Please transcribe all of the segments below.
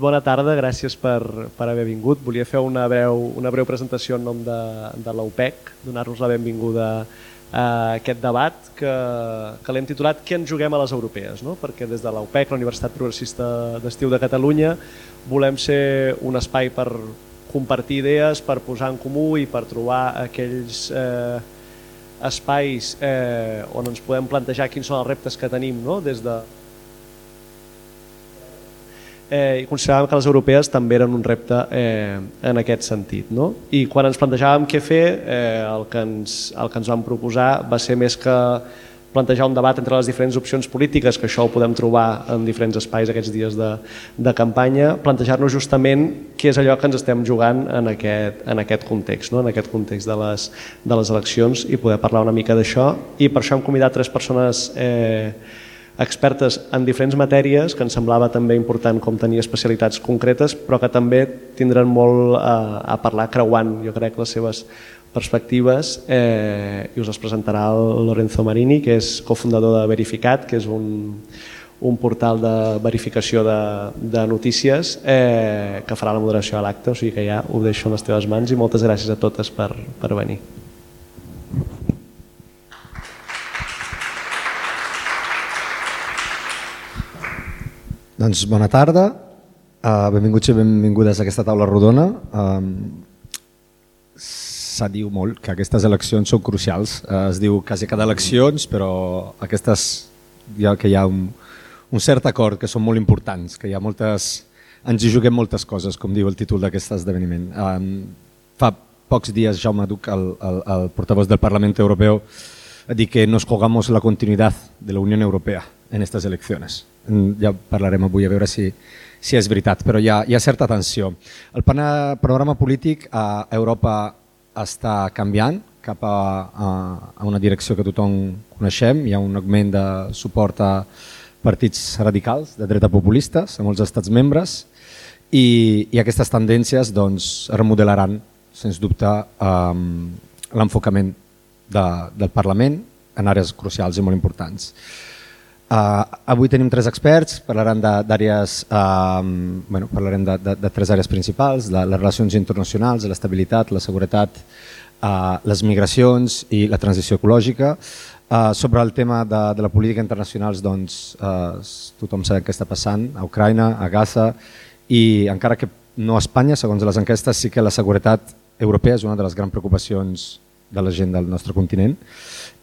Bona tarda, gràcies per, per haver vingut. Volia fer una breu, una breu presentació en nom de, de l'UPEC, donar-vos la benvinguda a aquest debat que, que l'hem titulat Què ens juguem a les europees? No? Perquè des de l'UPEC, la Universitat Progressista d'Estiu de Catalunya, volem ser un espai per compartir idees, per posar en comú i per trobar aquells eh, espais eh, on ens podem plantejar quins són els reptes que tenim no? des de eh, i consideràvem que les europees també eren un repte eh, en aquest sentit. No? I quan ens plantejàvem què fer, eh, el, que ens, el que ens vam proposar va ser més que plantejar un debat entre les diferents opcions polítiques, que això ho podem trobar en diferents espais aquests dies de, de campanya, plantejar-nos justament què és allò que ens estem jugant en aquest, en aquest context, no? en aquest context de les, de les eleccions i poder parlar una mica d'això. I per això hem convidat tres persones eh, expertes en diferents matèries, que ens semblava també important com tenir especialitats concretes, però que també tindran molt a, a parlar creuant, jo crec, les seves perspectives eh, i us les presentarà el Lorenzo Marini, que és cofundador de Verificat, que és un, un portal de verificació de, de notícies eh, que farà la moderació a l'acte, o sigui que ja ho deixo en les teves mans i moltes gràcies a totes per, per venir. Doncs bona tarda, uh, benvinguts i benvingudes a aquesta taula rodona. Um, Se diu molt que aquestes eleccions són crucials. Uh, es diu quasi cada eleccions, però aquestes ja que hi ha un, un cert acord que són molt importants, que hi ha moltes, ens hi juguem moltes coses, com diu el títol d'aquest esdeveniment. Um, fa pocs dies Jaume Duc, el, el, el portavoz del Parlament Europeu, ha dit que nos jugamos la continuidad de la Unió Europea en estas elecciones. Ja parlarem avui a veure si, si és veritat, però hi ha, hi ha certa tensió. El panorama polític a Europa està canviant cap a, a, a una direcció que tothom coneixem. Hi ha un augment de suport a partits radicals de dreta populistes a molts estats membres i, i aquestes tendències doncs, remodelaran, sens dubte, um, l'enfocament de, del Parlament en àrees crucials i molt importants. Uh, avui tenim tres experts, parlaran d'àrees, uh, bueno, parlarem de, de, de tres àrees principals, de les relacions internacionals, l'estabilitat, la seguretat, uh, les migracions i la transició ecològica. Uh, sobre el tema de, de la política internacional, doncs, uh, tothom sap què està passant a Ucraïna, a Gaza, i encara que no a Espanya, segons les enquestes, sí que la seguretat europea és una de les grans preocupacions de la gent del nostre continent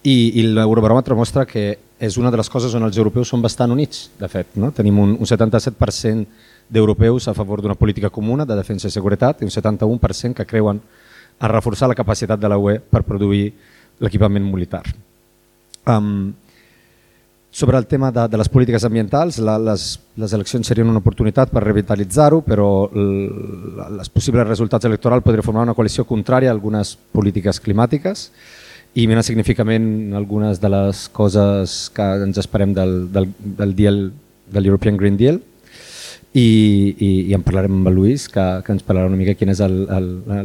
i, i l'Eurobaròmetre mostra que és una de les coses on els europeus són bastant units, de fet. No? Tenim un, un 77% d'europeus a favor d'una política comuna de defensa i seguretat i un 71% que creuen a reforçar la capacitat de la UE per produir l'equipament militar. Um, sobre el tema de, de les polítiques ambientals, la, les, les eleccions serien una oportunitat per revitalitzar-ho, però els possibles resultats electorals podrien formar una coalició contrària a algunes polítiques climàtiques i mira significament algunes de les coses que ens esperem del, del, del deal de l'European Green Deal i, i, i en parlarem amb el Lluís que, que ens parlarà una mica quines el,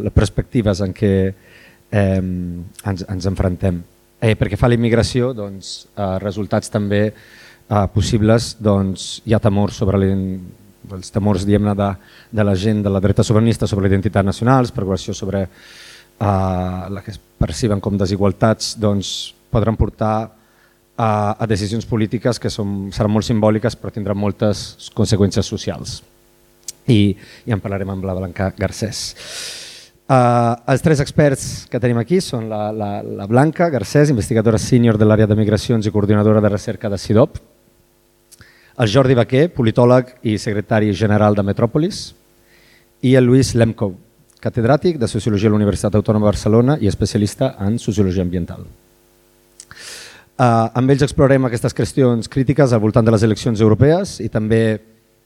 les perspectives en què eh, ens, ens enfrontem. Eh, perquè fa la immigració, doncs, eh, resultats també eh, possibles, doncs, hi ha temors sobre els temors de, de la gent de la dreta soberanista sobre l'identitat nacional, preocupació sobre eh, la que es perciben com desigualtats doncs, podran portar a, a decisions polítiques que són, seran molt simbòliques però tindran moltes conseqüències socials. I, i en parlarem amb la Blanca Garcés. Uh, els tres experts que tenim aquí són la, la, la Blanca Garcés, investigadora sènior de l'àrea de migracions i coordinadora de recerca de CIDOP, el Jordi Baquer, politòleg i secretari general de Metròpolis, i el Lluís Lemko, catedràtic de Sociologia a la Universitat Autònoma de Barcelona i especialista en Sociologia Ambiental. Uh, amb ells explorarem aquestes qüestions crítiques al voltant de les eleccions europees i també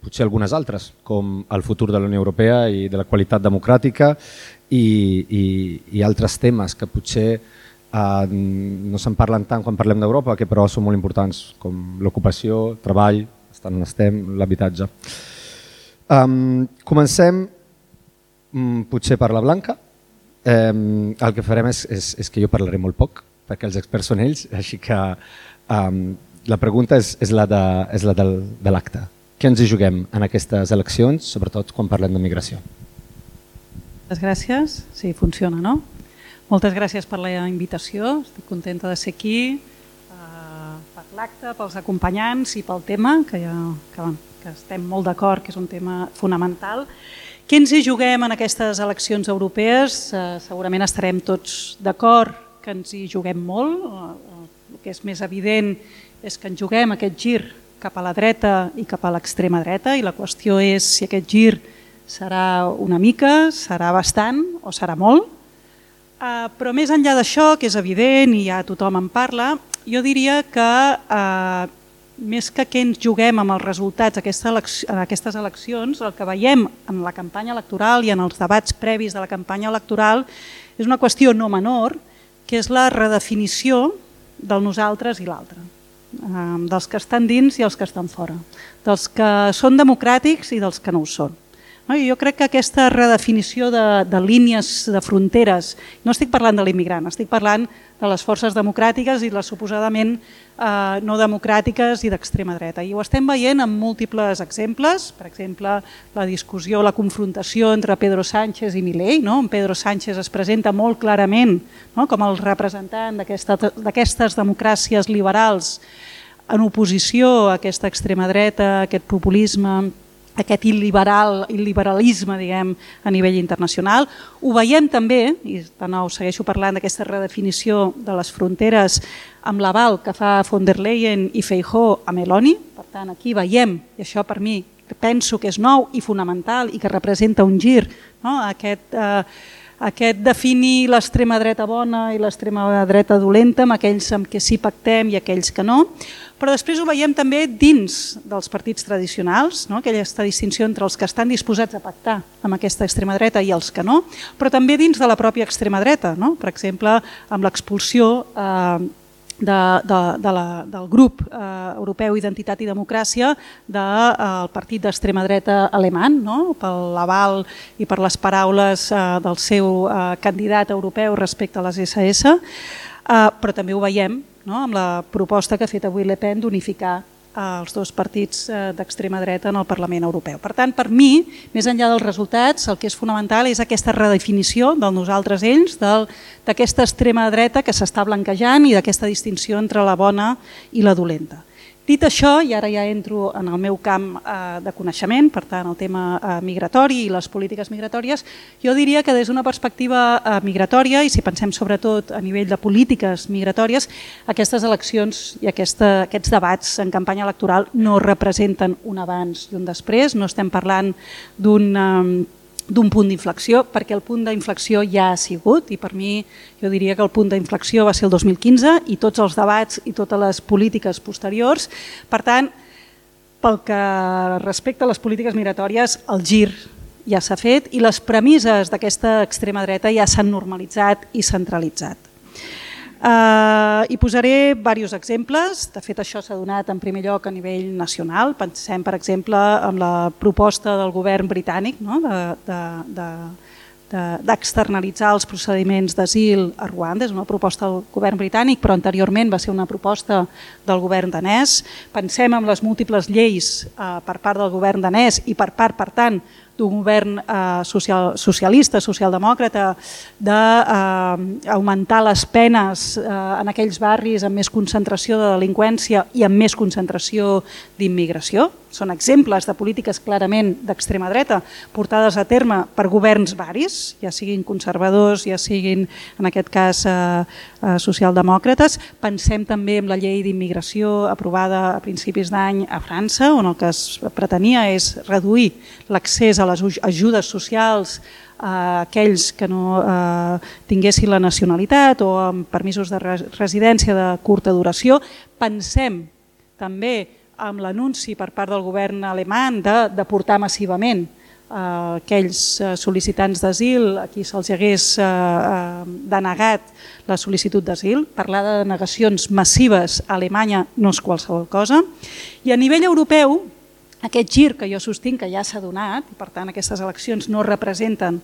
potser algunes altres, com el futur de la Unió Europea i de la qualitat democràtica i, i, i altres temes que potser uh, no se'n parlen tant quan parlem d'Europa, que però són molt importants, com l'ocupació, treball, estan on estem, l'habitatge. Um, comencem mm, potser per la Blanca. Eh, el que farem és, és, és que jo parlaré molt poc, perquè els experts són ells, així que um, la pregunta és, és la de, és la del, de l'acte. què ens hi juguem en aquestes eleccions, sobretot quan parlem de migració. Moltes gràcies. Sí, funciona, no? Moltes gràcies per la invitació. Estic contenta de ser aquí, eh, per l'acte, pels acompanyants i pel tema, que, ja, que, que estem molt d'acord que és un tema fonamental. Què ens hi juguem en aquestes eleccions europees? Eh, segurament estarem tots d'acord que ens hi juguem molt. Eh, el que és més evident és que ens juguem aquest gir cap a la dreta i cap a l'extrema dreta i la qüestió és si aquest gir serà una mica, serà bastant o serà molt. Uh, però més enllà d'això, que és evident i ja tothom en parla, jo diria que uh, més que que ens juguem amb els resultats en aquestes eleccions, el que veiem en la campanya electoral i en els debats previs de la campanya electoral és una qüestió no menor, que és la redefinició del nosaltres i l'altre, dels que estan dins i els que estan fora, dels que són democràtics i dels que no ho són. Jo crec que aquesta redefinició de, de línies de fronteres, no estic parlant de l'immigrant, estic parlant de les forces democràtiques i les suposadament eh, no democràtiques i d'extrema dreta. I ho estem veient en múltiples exemples, per exemple, la discussió, la confrontació entre Pedro Sánchez i Milei, no? on Pedro Sánchez es presenta molt clarament no? com el representant d'aquestes democràcies liberals en oposició a aquesta extrema dreta, a aquest populisme, aquest il·liberal, il·liberalisme diguem, a nivell internacional. Ho veiem també, i de nou segueixo parlant d'aquesta redefinició de les fronteres amb l'aval que fa von der Leyen i Feijó a Meloni. Per tant, aquí veiem, i això per mi penso que és nou i fonamental i que representa un gir, no? aquest... Eh, aquest definir l'extrema dreta bona i l'extrema dreta dolenta amb aquells amb què sí pactem i aquells que no, però després ho veiem també dins dels partits tradicionals, no? aquesta distinció entre els que estan disposats a pactar amb aquesta extrema dreta i els que no, però també dins de la pròpia extrema dreta, no? per exemple amb l'expulsió eh, de, de, de la, del grup eh, europeu Identitat i Democràcia del de, eh, partit d'extrema dreta alemany, no? per l'aval i per les paraules eh, del seu eh, candidat europeu respecte a les SS, eh, però també ho veiem no? amb la proposta que ha fet avui Le Pen d'unificar els dos partits eh, d'extrema dreta en el Parlament Europeu. Per tant, per mi, més enllà dels resultats, el que és fonamental és aquesta redefinició del nosaltres ells, d'aquesta extrema dreta que s'està blanquejant i d'aquesta distinció entre la bona i la dolenta. Dit això, i ara ja entro en el meu camp eh, de coneixement, per tant el tema eh, migratori i les polítiques migratòries, jo diria que des d'una perspectiva eh, migratòria, i si pensem sobretot a nivell de polítiques migratòries, aquestes eleccions i aquesta, aquests debats en campanya electoral no representen un abans i un després, no estem parlant d'un d'un punt d'inflexió, perquè el punt d'inflexió ja ha sigut i per mi jo diria que el punt d'inflexió va ser el 2015 i tots els debats i totes les polítiques posteriors. Per tant, pel que respecta a les polítiques migratòries, el gir ja s'ha fet i les premisses d'aquesta extrema dreta ja s'han normalitzat i centralitzat. Uh, I posaré diversos exemples, de fet això s'ha donat en primer lloc a nivell nacional, pensem per exemple en la proposta del govern britànic no? de, de, de, d'externalitzar els procediments d'asil a Ruanda. És una proposta del govern britànic, però anteriorment va ser una proposta del govern danès. Pensem en les múltiples lleis eh, per part del govern danès i per part, per tant, d'un govern eh, social, socialista, socialdemòcrata, d'augmentar eh, les penes eh, en aquells barris amb més concentració de delinqüència i amb més concentració d'immigració. Són exemples de polítiques clarament d'extrema dreta portades a terme per governs varis, ja siguin conservadors, ja siguin en aquest cas eh, eh, socialdemòcrates. Pensem també en la llei d'immigració aprovada a principis d'any a França, on el que es pretenia és reduir l'accés a les ajudes socials a aquells que no eh, tinguessin la nacionalitat o amb permisos de residència de curta duració. Pensem també amb l'anunci per part del govern alemany de deportar massivament eh, aquells eh, sol·licitants d'asil a qui se'ls hagués eh, eh, denegat la sol·licitud d'asil. Parlar de denegacions massives a Alemanya no és qualsevol cosa. I a nivell europeu aquest gir que jo sostinc que ja s'ha donat, i per tant aquestes eleccions no representen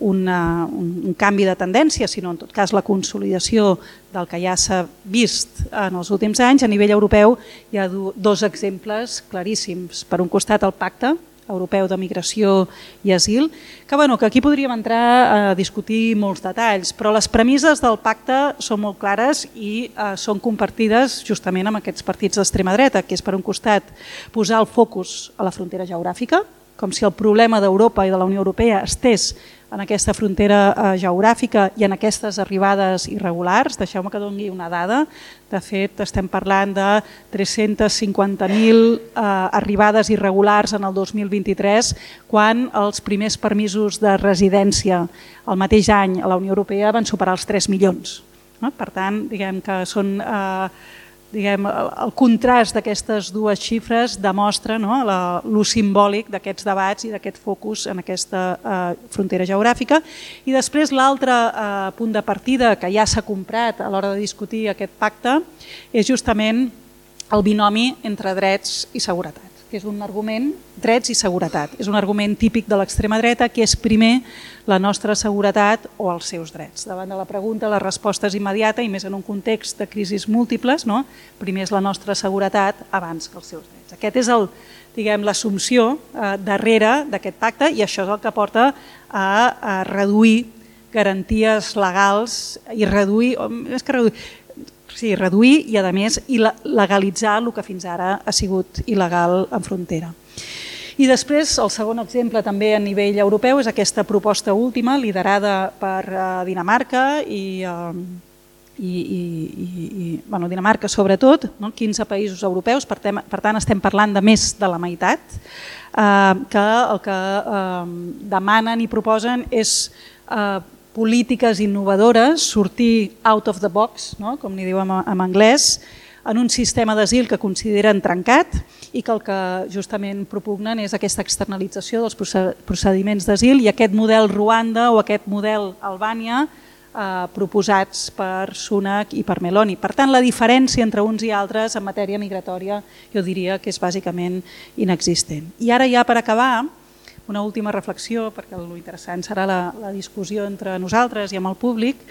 una, un, un canvi de tendència, sinó en tot cas la consolidació del que ja s'ha vist en els últims anys, a nivell europeu hi ha dos exemples claríssims. Per un costat el pacte, Europeu de Migració i Asil, que, bueno, que aquí podríem entrar a discutir molts detalls, però les premisses del pacte són molt clares i eh, són compartides justament amb aquests partits d'extrema dreta, que és per un costat posar el focus a la frontera geogràfica, com si el problema d'Europa i de la Unió Europea estés en aquesta frontera eh, geogràfica i en aquestes arribades irregulars. Deixeu-me que doni una dada. De fet, estem parlant de 350.000 eh, arribades irregulars en el 2023, quan els primers permisos de residència el mateix any a la Unió Europea van superar els 3 milions. Per tant, diguem que són... Eh, diguem, el, contrast d'aquestes dues xifres demostra no, el simbòlic d'aquests debats i d'aquest focus en aquesta eh, frontera geogràfica. I després l'altre eh, punt de partida que ja s'ha comprat a l'hora de discutir aquest pacte és justament el binomi entre drets i seguretat que és un argument drets i seguretat. És un argument típic de l'extrema dreta que és primer la nostra seguretat o els seus drets. Davant de la pregunta la resposta és immediata i més en un context de crisis múltiples, no? primer és la nostra seguretat abans que els seus drets. Aquest és el diguem l'assumpció eh, darrere d'aquest pacte i això és el que porta a, a reduir garanties legals i reduir, més que reduir, sí, reduir i, a més, legalitzar el que fins ara ha sigut il·legal en frontera. I després, el segon exemple també a nivell europeu és aquesta proposta última liderada per uh, Dinamarca i, uh, i, i, i bueno, Dinamarca sobretot, no? 15 països europeus, per, tema, per tant estem parlant de més de la meitat, uh, que el que uh, demanen i proposen és uh, polítiques innovadores, sortir out of the box, no? com n'hi diu en, en anglès, en un sistema d'asil que consideren trencat i que el que justament propugnen és aquesta externalització dels procediments d'asil i aquest model Ruanda o aquest model Albània eh, proposats per Sunak i per Meloni. Per tant, la diferència entre uns i altres en matèria migratòria jo diria que és bàsicament inexistent. I ara ja per acabar, una última reflexió, perquè el interessant serà la, la discussió entre nosaltres i amb el públic.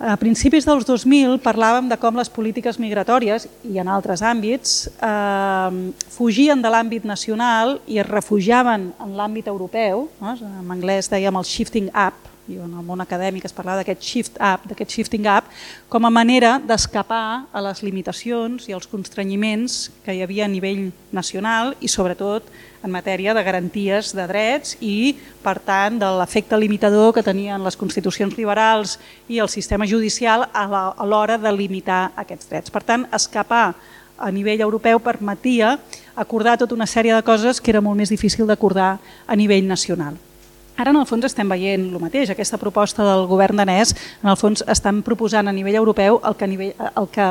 A principis dels 2000 parlàvem de com les polítiques migratòries i en altres àmbits eh, fugien de l'àmbit nacional i es refugiaven en l'àmbit europeu, no? en anglès dèiem el shifting up, i en el món acadèmic es parlava d'aquest shift up, d'aquest shifting up, com a manera d'escapar a les limitacions i als constrenyiments que hi havia a nivell nacional i sobretot en matèria de garanties de drets i, per tant, de l'efecte limitador que tenien les constitucions liberals i el sistema judicial a l'hora de limitar aquests drets. Per tant, escapar a nivell europeu permetia acordar tota una sèrie de coses que era molt més difícil d'acordar a nivell nacional. Ara, en el fons, estem veient el mateix. Aquesta proposta del govern danès, en el fons, estan proposant a nivell europeu el que a nivell, el que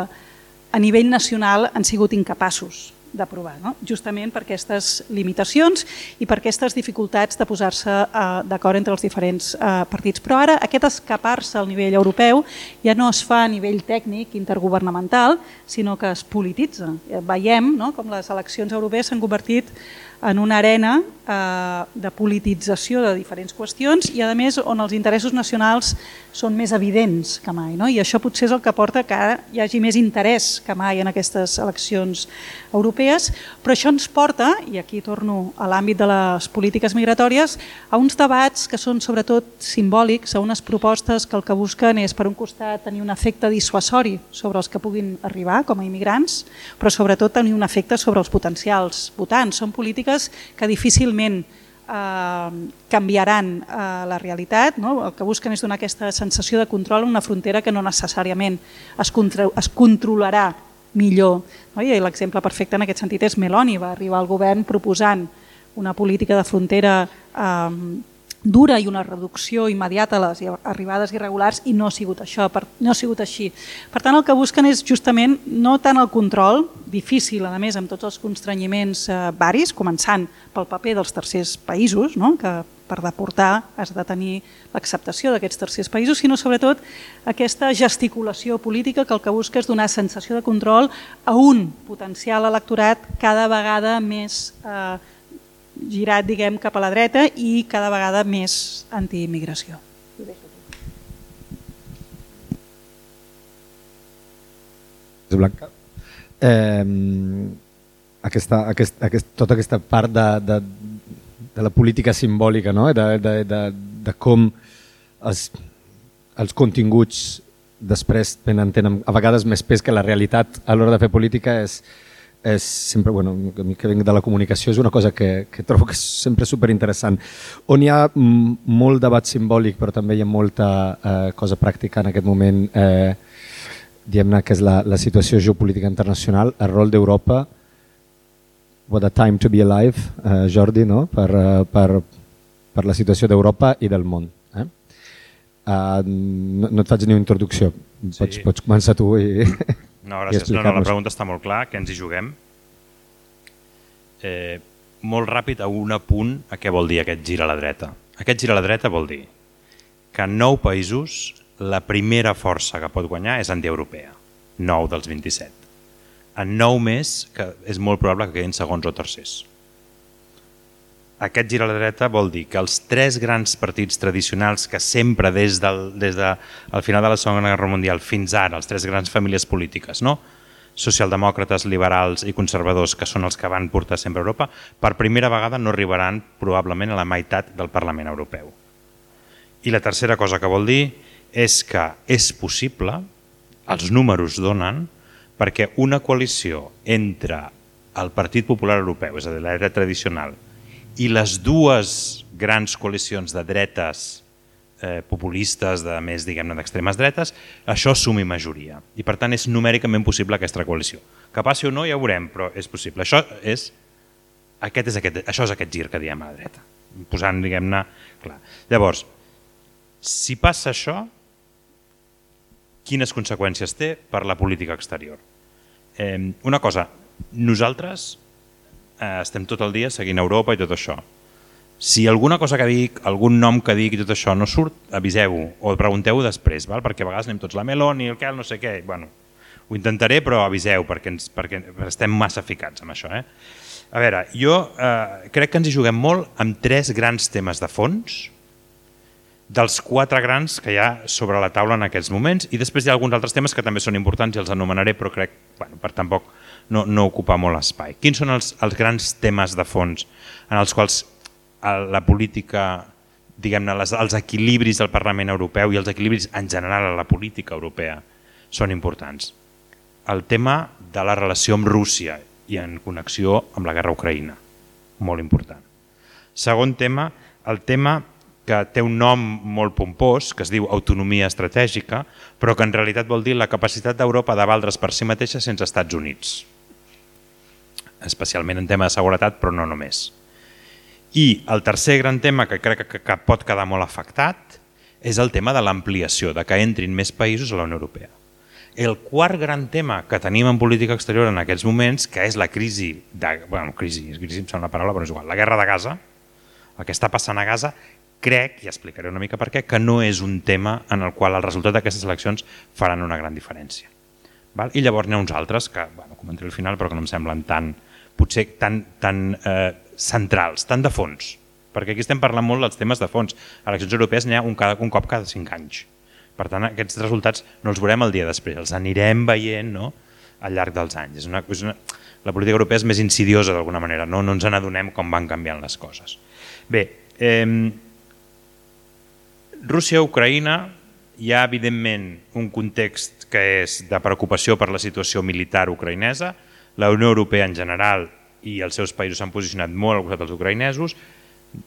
a nivell nacional han sigut incapaços d'aprovar, no? justament per aquestes limitacions i per aquestes dificultats de posar-se eh, d'acord entre els diferents eh, partits. Però ara aquest escapar-se al nivell europeu ja no es fa a nivell tècnic intergovernamental, sinó que es polititza. Veiem no? com les eleccions europees s'han convertit en una arena eh, de politització de diferents qüestions i a més on els interessos nacionals són més evidents que mai. No? I això potser és el que porta que hi hagi més interès que mai en aquestes eleccions europees, però això ens porta, i aquí torno a l'àmbit de les polítiques migratòries, a uns debats que són sobretot simbòlics, a unes propostes que el que busquen és per un costat tenir un efecte dissuasori sobre els que puguin arribar com a immigrants, però sobretot tenir un efecte sobre els potencials votants. Són polítiques polítiques que difícilment eh, canviaran eh, la realitat. No? El que busquen és donar aquesta sensació de control en una frontera que no necessàriament es, es controlarà millor. No? I l'exemple perfecte en aquest sentit és Meloni, va arribar al govern proposant una política de frontera eh, dura i una reducció immediata a les arribades irregulars i no ha sigut això, per, no ha sigut així. Per tant, el que busquen és justament no tant el control, difícil a més amb tots els constrenyiments eh, varis, començant pel paper dels tercers països, no? que per deportar has de tenir l'acceptació d'aquests tercers països, sinó sobretot aquesta gesticulació política que el que busca és donar sensació de control a un potencial electorat cada vegada més eh, girat diguem cap a la dreta i cada vegada més antiimmigració. Blanca. Eh, aquesta, aquest, aquest, tota aquesta part de, de, de la política simbòlica, no? de, de, de, de com els, els continguts després tenen, tenen a vegades més pes que la realitat a l'hora de fer política és, és sempre, bueno, a mi que vinc de la comunicació és una cosa que, que trobo que és sempre superinteressant. On hi ha molt debat simbòlic però també hi ha molta eh, cosa pràctica en aquest moment, eh, diguem-ne que és la, la situació geopolítica internacional, el rol d'Europa, what a time to be alive, eh, Jordi, no? per, eh, per, per la situació d'Europa i del món. Eh? Uh, no, no et faig ni una introducció, sí. pots, pots començar tu i... No, gràcies. No, no, la pregunta està molt clar, què ens hi juguem? Eh, molt ràpid a un apunt a què vol dir aquest gir a la dreta. Aquest gir a la dreta vol dir que en nou països la primera força que pot guanyar és antieuropea, 9 dels 27. En 9 més, que és molt probable que quedin segons o tercers. Aquest gir a la dreta vol dir que els tres grans partits tradicionals que sempre des del, des de, al final de la Segona Guerra Mundial fins ara, els tres grans famílies polítiques, no? socialdemòcrates, liberals i conservadors, que són els que van portar sempre a Europa, per primera vegada no arribaran probablement a la meitat del Parlament Europeu. I la tercera cosa que vol dir és que és possible, els números donen, perquè una coalició entre el Partit Popular Europeu, és a dir, la dreta tradicional, i les dues grans coalicions de dretes eh, populistes, de més diguem-ne d'extremes dretes, això sumi majoria. I per tant és numèricament possible aquesta coalició. Que passi o no ja ho veurem, però és possible. Això és, aquest és, aquest, això és aquest gir que diem a la dreta. Posant, diguem-ne, clar. Llavors, si passa això, quines conseqüències té per la política exterior? Eh, una cosa, nosaltres eh, estem tot el dia seguint Europa i tot això. Si alguna cosa que dic, algun nom que dic i tot això no surt, aviseu-ho o pregunteu-ho després, val? perquè a vegades anem tots la Melon i el Kel, no sé què. Bueno, ho intentaré, però aviseu, perquè, ens, perquè estem massa ficats amb això. Eh? A veure, jo eh, crec que ens hi juguem molt amb tres grans temes de fons, dels quatre grans que hi ha sobre la taula en aquests moments, i després hi ha alguns altres temes que també són importants i els anomenaré, però crec, bueno, per tampoc no, no ocupar molt espai. Quins són els, els grans temes de fons en els quals la política, diguem-ne, els equilibris del Parlament Europeu i els equilibris en general a la política europea són importants? El tema de la relació amb Rússia i en connexió amb la guerra Ucraïna, molt important. Segon tema, el tema que té un nom molt pompós, que es diu autonomia estratègica, però que en realitat vol dir la capacitat d'Europa de valdre's per si mateixa sense Estats Units especialment en tema de seguretat, però no només. I el tercer gran tema que crec que, pot quedar molt afectat és el tema de l'ampliació, de que entrin més països a la Unió Europea. El quart gran tema que tenim en política exterior en aquests moments, que és la crisi, de, bueno, crisi, crisi em sembla una paraula, però és igual, la guerra de Gaza, el que està passant a Gaza, crec, i explicaré una mica per què, que no és un tema en el qual el resultat d'aquestes eleccions faran una gran diferència. Val? I llavors n'hi ha uns altres que, bueno, comentaré al final, però que no em semblen tan, potser tan, tan eh, centrals, tan de fons, perquè aquí estem parlant molt dels temes de fons. A eleccions europees n'hi ha un, cada, un cop cada cinc anys. Per tant, aquests resultats no els veurem el dia després, els anirem veient no? al llarg dels anys. És una, és una, la política europea és més insidiosa d'alguna manera, no, no ens n'adonem com van canviant les coses. Bé, eh, Rússia-Ucraïna hi ha evidentment un context que és de preocupació per la situació militar ucraïnesa, la Unió Europea en general i els seus països s'han posicionat molt al costat dels ucraïnesos.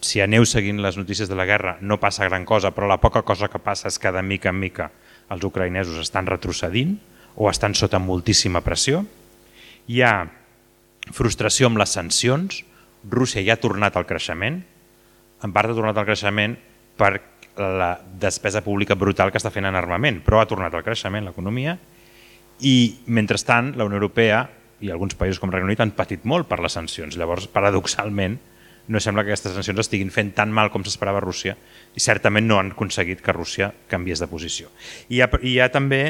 Si aneu seguint les notícies de la guerra no passa gran cosa, però la poca cosa que passa és que de mica en mica els ucraïnesos estan retrocedint o estan sota moltíssima pressió. Hi ha frustració amb les sancions, Rússia ja ha tornat al creixement, en part ha tornat al creixement per la despesa pública brutal que està fent en armament, però ha tornat al creixement l'economia i, mentrestant, la Unió Europea i alguns països com Regne Unit han patit molt per les sancions. Llavors, paradoxalment, no sembla que aquestes sancions estiguin fent tan mal com s'esperava Rússia i certament no han aconseguit que Rússia canviés de posició. I hi ha, hi ha també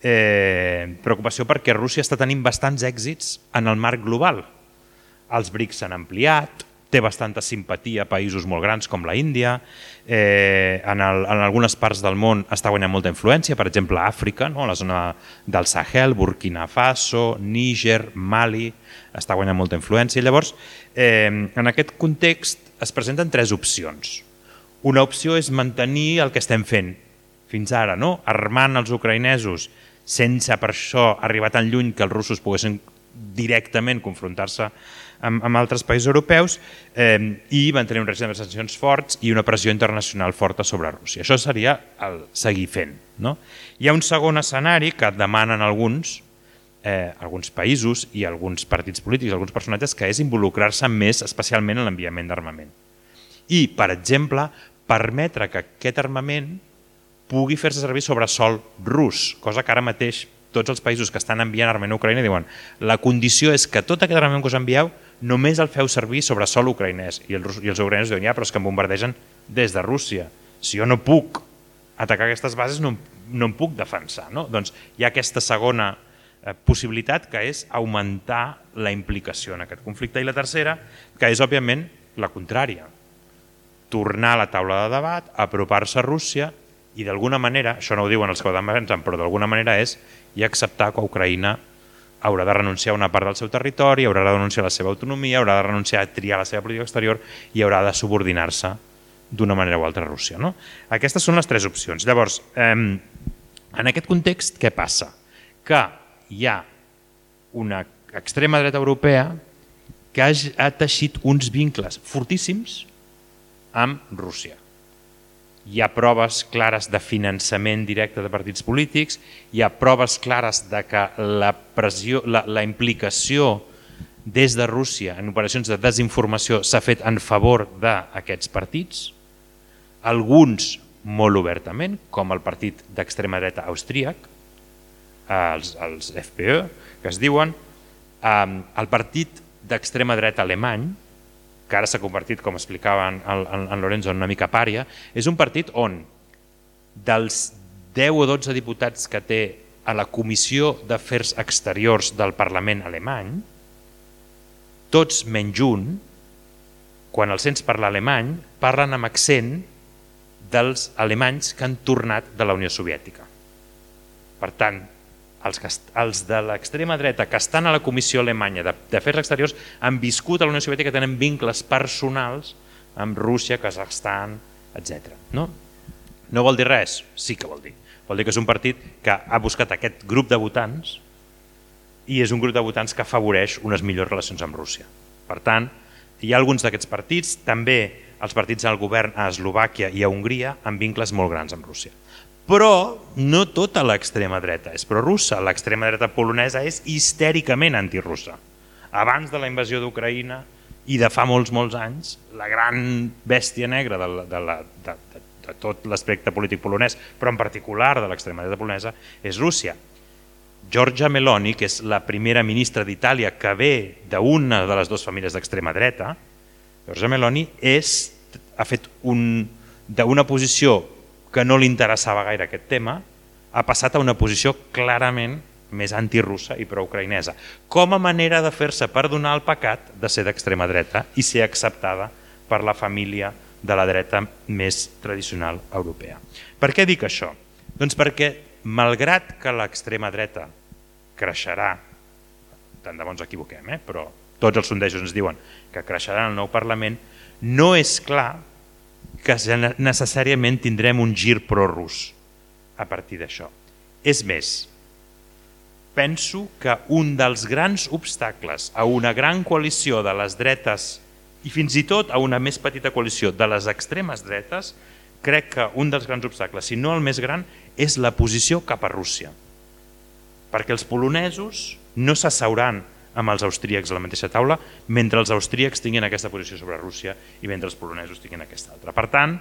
eh, preocupació perquè Rússia està tenint bastants èxits en el marc global. Els BRICS s'han ampliat, té bastanta simpatia a països molt grans com la Índia, eh, en, el, en algunes parts del món està guanyant molta influència, per exemple a Àfrica, no? la zona del Sahel, Burkina Faso, Níger, Mali, està guanyant molta influència. Llavors, eh, en aquest context es presenten tres opcions. Una opció és mantenir el que estem fent fins ara, no? armant els ucraïnesos sense per això arribar tan lluny que els russos poguessin directament confrontar-se amb, amb altres països europeus eh, i van tenir un règim de sancions forts i una pressió internacional forta sobre Rússia. Això seria el seguir fent. No? Hi ha un segon escenari que demanen alguns, eh, alguns països i alguns partits polítics, alguns personatges, que és involucrar-se més especialment en l'enviament d'armament. I, per exemple, permetre que aquest armament pugui fer-se servir sobre sol rus, cosa que ara mateix tots els països que estan enviant armament a Ucraïna diuen la condició és que tot aquest armament que us envieu només el feu servir sobre sol ucraïnès. I els, i els ucraïnesos diuen, ja, però és que em bombardegen des de Rússia. Si jo no puc atacar aquestes bases, no, no em puc defensar. No? Doncs hi ha aquesta segona eh, possibilitat que és augmentar la implicació en aquest conflicte. I la tercera, que és òbviament la contrària. Tornar a la taula de debat, apropar-se a Rússia i d'alguna manera, això no ho diuen els que ho defensen, però d'alguna manera és i acceptar que Ucraïna haurà de renunciar a una part del seu territori, haurà de renunciar a la seva autonomia, haurà de renunciar a triar la seva política exterior i haurà de subordinar-se d'una manera o altra a Rússia. No? Aquestes són les tres opcions. Llavors, eh, en aquest context, què passa? Que hi ha una extrema dreta europea que ha, teixit uns vincles fortíssims amb Rússia hi ha proves clares de finançament directe de partits polítics, hi ha proves clares de que la, pressió, la, la implicació des de Rússia en operacions de desinformació s'ha fet en favor d'aquests partits, alguns molt obertament, com el partit d'extrema dreta austríac, els, els FPÖ, que es diuen, el partit d'extrema dreta alemany, que ara s'ha convertit, com explicava en, en, en Lorenzo, en una mica pària, és un partit on dels 10 o 12 diputats que té a la Comissió d'Afers Exteriors del Parlament alemany, tots menys un, quan els sents parlar alemany, parlen amb accent dels alemanys que han tornat de la Unió Soviètica. Per tant, els, que, els de l'extrema dreta que estan a la Comissió Alemanya d'Afers Exteriors han viscut a la Unió Soviètica, tenen vincles personals amb Rússia, Kazakhstan, etc. No? no vol dir res? Sí que vol dir. Vol dir que és un partit que ha buscat aquest grup de votants i és un grup de votants que afavoreix unes millors relacions amb Rússia. Per tant, hi ha alguns d'aquests partits, també els partits del govern a Eslovàquia i a Hongria, amb vincles molt grans amb Rússia. Però no tota l'extrema dreta és prorussa. L'extrema dreta polonesa és histèricament antirussa. Abans de la invasió d'Ucraïna i de fa molts, molts anys, la gran bèstia negra de, la, de, la, de, de, de tot l'aspecte polític polonès, però en particular de l'extrema dreta polonesa, és Rússia. Giorgia Meloni, que és la primera ministra d'Itàlia que ve d'una de les dues famílies d'extrema dreta, Giorgia Meloni és, ha fet un, d'una posició que no li interessava gaire aquest tema, ha passat a una posició clarament més antirussa i pro-ucraïnesa, com a manera de fer-se perdonar el pecat de ser d'extrema dreta i ser acceptada per la família de la dreta més tradicional europea. Per què dic això? Doncs perquè, malgrat que l'extrema dreta creixerà, tant de bons equivoquem, eh? però tots els sondejos ens diuen que creixerà en el nou Parlament, no és clar que necessàriament tindrem un gir pro-rus a partir d'això. És més, penso que un dels grans obstacles a una gran coalició de les dretes i fins i tot a una més petita coalició de les extremes dretes, crec que un dels grans obstacles, si no el més gran, és la posició cap a Rússia. Perquè els polonesos no s'asseuran amb els austríacs a la mateixa taula, mentre els austríacs tinguin aquesta posició sobre Rússia i mentre els polonesos tinguin aquesta altra. Per tant,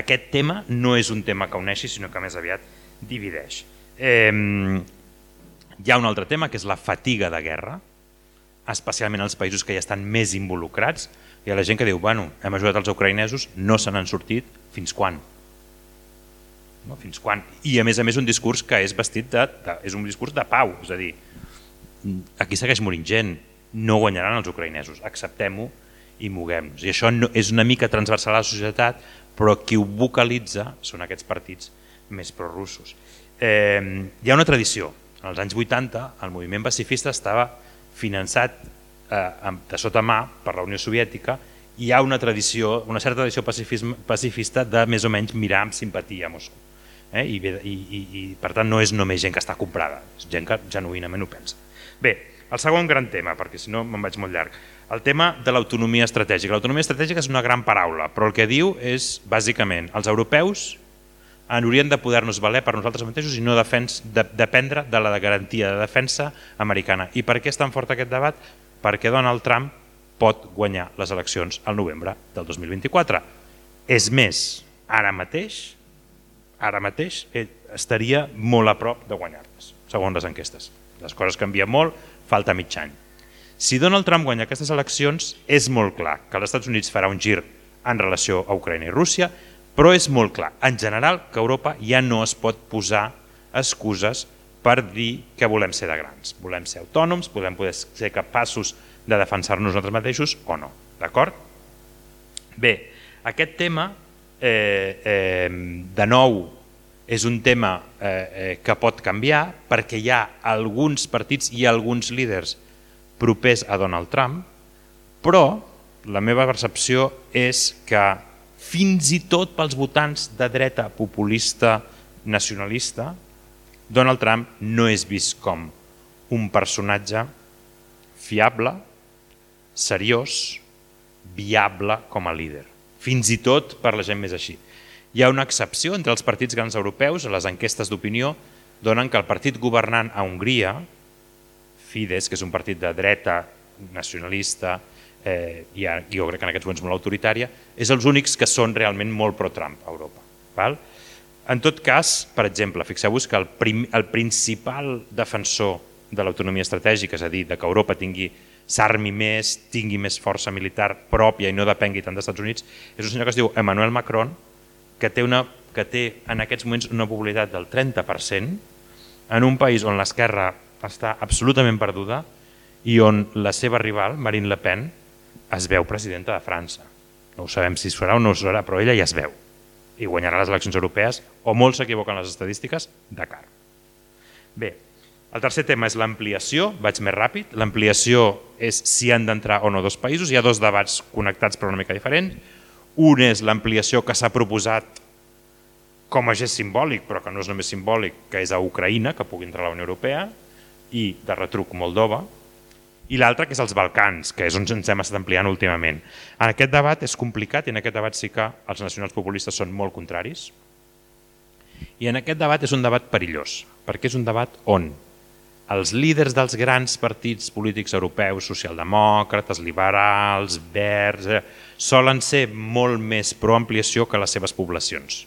aquest tema no és un tema que uneixi, sinó que més aviat divideix. Eh, hi ha un altre tema, que és la fatiga de guerra, especialment als països que ja estan més involucrats. Hi ha la gent que diu, bueno, hem ajudat els ucraïnesos, no se n'han sortit, fins quan? No, fins quan? I a més a més un discurs que és vestit de, de, és un discurs de pau, és a dir, aquí segueix morint gent, no guanyaran els ucraïnesos, acceptem-ho i moguem-nos. I això no, és una mica transversal a la societat, però qui ho vocalitza són aquests partits més prorussos. Eh, hi ha una tradició. Els anys 80 el moviment pacifista estava finançat eh, de sota mà per la Unió Soviètica i hi ha una tradició, una certa tradició pacifista de més o menys mirar amb simpatia a Moscou. Eh? I, i, i, I per tant no és només gent que està comprada, és gent que genuïnament ho pensa. Bé, el segon gran tema, perquè si no me'n vaig molt llarg, el tema de l'autonomia estratègica. L'autonomia estratègica és una gran paraula, però el que diu és, bàsicament, els europeus haurien de poder-nos valer per nosaltres mateixos i no defens, de, dependre de la garantia de defensa americana. I per què és tan fort aquest debat? Perquè Donald Trump pot guanyar les eleccions al novembre del 2024. És més, ara mateix, ara mateix estaria molt a prop de guanyar-les, segons les enquestes. Les coses canvien molt, falta mig any. Si Donald Trump guanya aquestes eleccions, és molt clar que els Estats Units farà un gir en relació a Ucraïna i Rússia, però és molt clar, en general, que Europa ja no es pot posar excuses per dir que volem ser de grans. Volem ser autònoms, podem poder ser capaços de defensar-nos nosaltres mateixos o no. D'acord? Bé, aquest tema, eh, eh, de nou, és un tema eh, eh, que pot canviar perquè hi ha alguns partits i alguns líders propers a Donald Trump, però la meva percepció és que fins i tot pels votants de dreta populista nacionalista, Donald Trump no és vist com un personatge fiable, seriós, viable com a líder. Fins i tot per la gent més així. Hi ha una excepció entre els partits grans europeus, les enquestes d'opinió donen que el partit governant a Hongria, Fidesz, que és un partit de dreta nacionalista, eh, i jo crec que en aquests moments molt autoritària, és els únics que són realment molt pro-Trump a Europa. Val? En tot cas, per exemple, fixeu-vos que el, prim, el principal defensor de l'autonomia estratègica, és a dir, de que Europa tingui s'armi més, tingui més força militar pròpia i no depengui tant dels Estats Units, és un senyor que es diu Emmanuel Macron, que té, una, que té en aquests moments una popularitat del 30% en un país on l'esquerra està absolutament perduda i on la seva rival, Marine Le Pen, es veu presidenta de França. No ho sabem si es farà o no es farà, però ella ja es veu. I guanyarà les eleccions europees, o molt s'equivoquen les estadístiques, de car. Bé, el tercer tema és l'ampliació, vaig més ràpid. L'ampliació és si han d'entrar o no dos països. Hi ha dos debats connectats però una mica diferents. Un és l'ampliació que s'ha proposat com a gest simbòlic, però que no és només simbòlic, que és a Ucraïna, que pugui entrar a la Unió Europea, i de retruc Moldova, i l'altre que és els Balcans, que és on ens hem estat ampliant últimament. En aquest debat és complicat i en aquest debat sí que els nacionals populistes són molt contraris. I en aquest debat és un debat perillós, perquè és un debat on els líders dels grans partits polítics europeus, socialdemòcrates, liberals, verds, eh, solen ser molt més proampliació que les seves poblacions.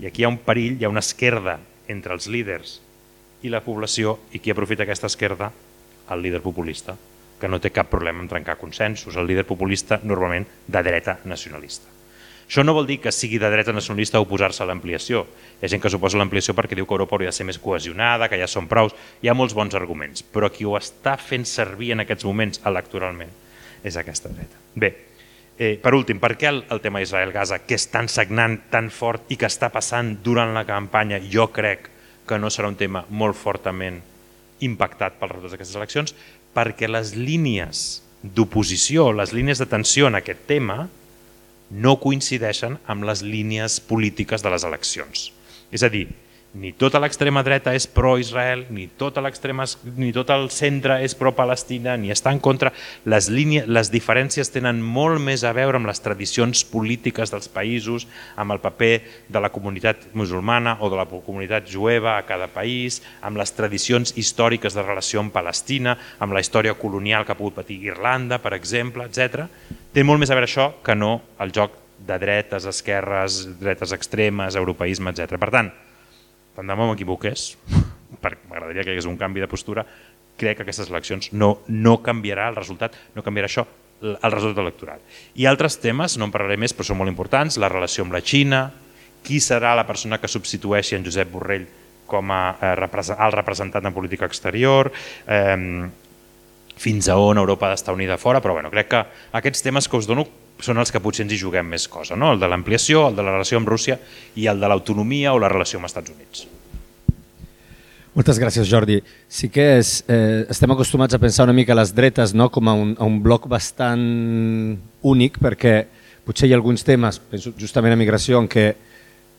I aquí hi ha un perill, hi ha una esquerda entre els líders i la població i qui aprofita aquesta esquerda? El líder populista, que no té cap problema en trencar consensos. El líder populista normalment de dreta nacionalista. Això no vol dir que sigui de dreta nacionalista oposar-se a l'ampliació. Hi ha gent que suposa l'ampliació perquè diu que Europa hauria de ser més cohesionada, que ja són prous. Hi ha molts bons arguments, però qui ho està fent servir en aquests moments electoralment és aquesta dreta. Bé, eh, per últim, per què el, el tema Israel-Gaza, que és tan sagnant, tan fort i que està passant durant la campanya, jo crec que no serà un tema molt fortament impactat pels resultats d'aquestes eleccions, perquè les línies d'oposició, les línies de tensió en aquest tema, no coincideixen amb les línies polítiques de les eleccions. És a dir, ni tota l'extrema dreta és pro-Israel, ni tota ni tot el centre és pro-Palestina, ni està en contra. Les, línies, les diferències tenen molt més a veure amb les tradicions polítiques dels països, amb el paper de la comunitat musulmana o de la comunitat jueva a cada país, amb les tradicions històriques de relació amb Palestina, amb la història colonial que ha pogut patir Irlanda, per exemple, etc. Té molt més a veure això que no el joc de dretes, esquerres, dretes extremes, europeisme, etc. Per tant, tant de bo m'equivoqués, perquè m'agradaria que hi hagués un canvi de postura, crec que aquestes eleccions no, no canviarà el resultat, no canviarà això, el resultat electoral. I altres temes, no en parlaré més, però són molt importants, la relació amb la Xina, qui serà la persona que substitueixi en Josep Borrell com a eh, el representant en política exterior, eh, fins a on Europa ha d'estar unida fora, però bueno, crec que aquests temes que us dono són els que potser ens hi juguem més cosa, no? el de l'ampliació, el de la relació amb Rússia i el de l'autonomia o la relació amb els Estats Units. Moltes gràcies, Jordi. Sí que és, eh, estem acostumats a pensar una mica les dretes no? com a un, a un bloc bastant únic, perquè potser hi ha alguns temes, penso justament a migració, en què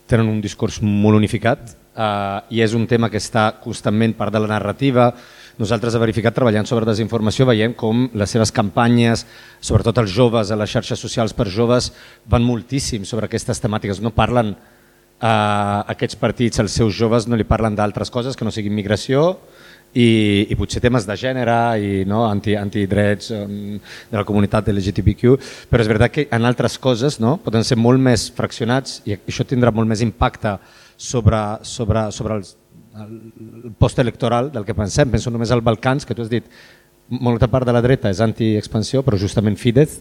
tenen un discurs molt unificat eh, i és un tema que està constantment part de la narrativa, nosaltres a Verificat, treballant sobre desinformació, veiem com les seves campanyes, sobretot els joves a les xarxes socials per joves, van moltíssim sobre aquestes temàtiques. No parlen a eh, aquests partits, els seus joves no li parlen d'altres coses que no siguin migració i, i potser temes de gènere i no, anti, antidrets um, de la comunitat LGTBQ, però és veritat que en altres coses no, poden ser molt més fraccionats i això tindrà molt més impacte sobre, sobre, sobre els el postelectoral del que pensem. Penso només al Balcans, que tu has dit, molta part de la dreta és anti-expansió, però justament Fidesz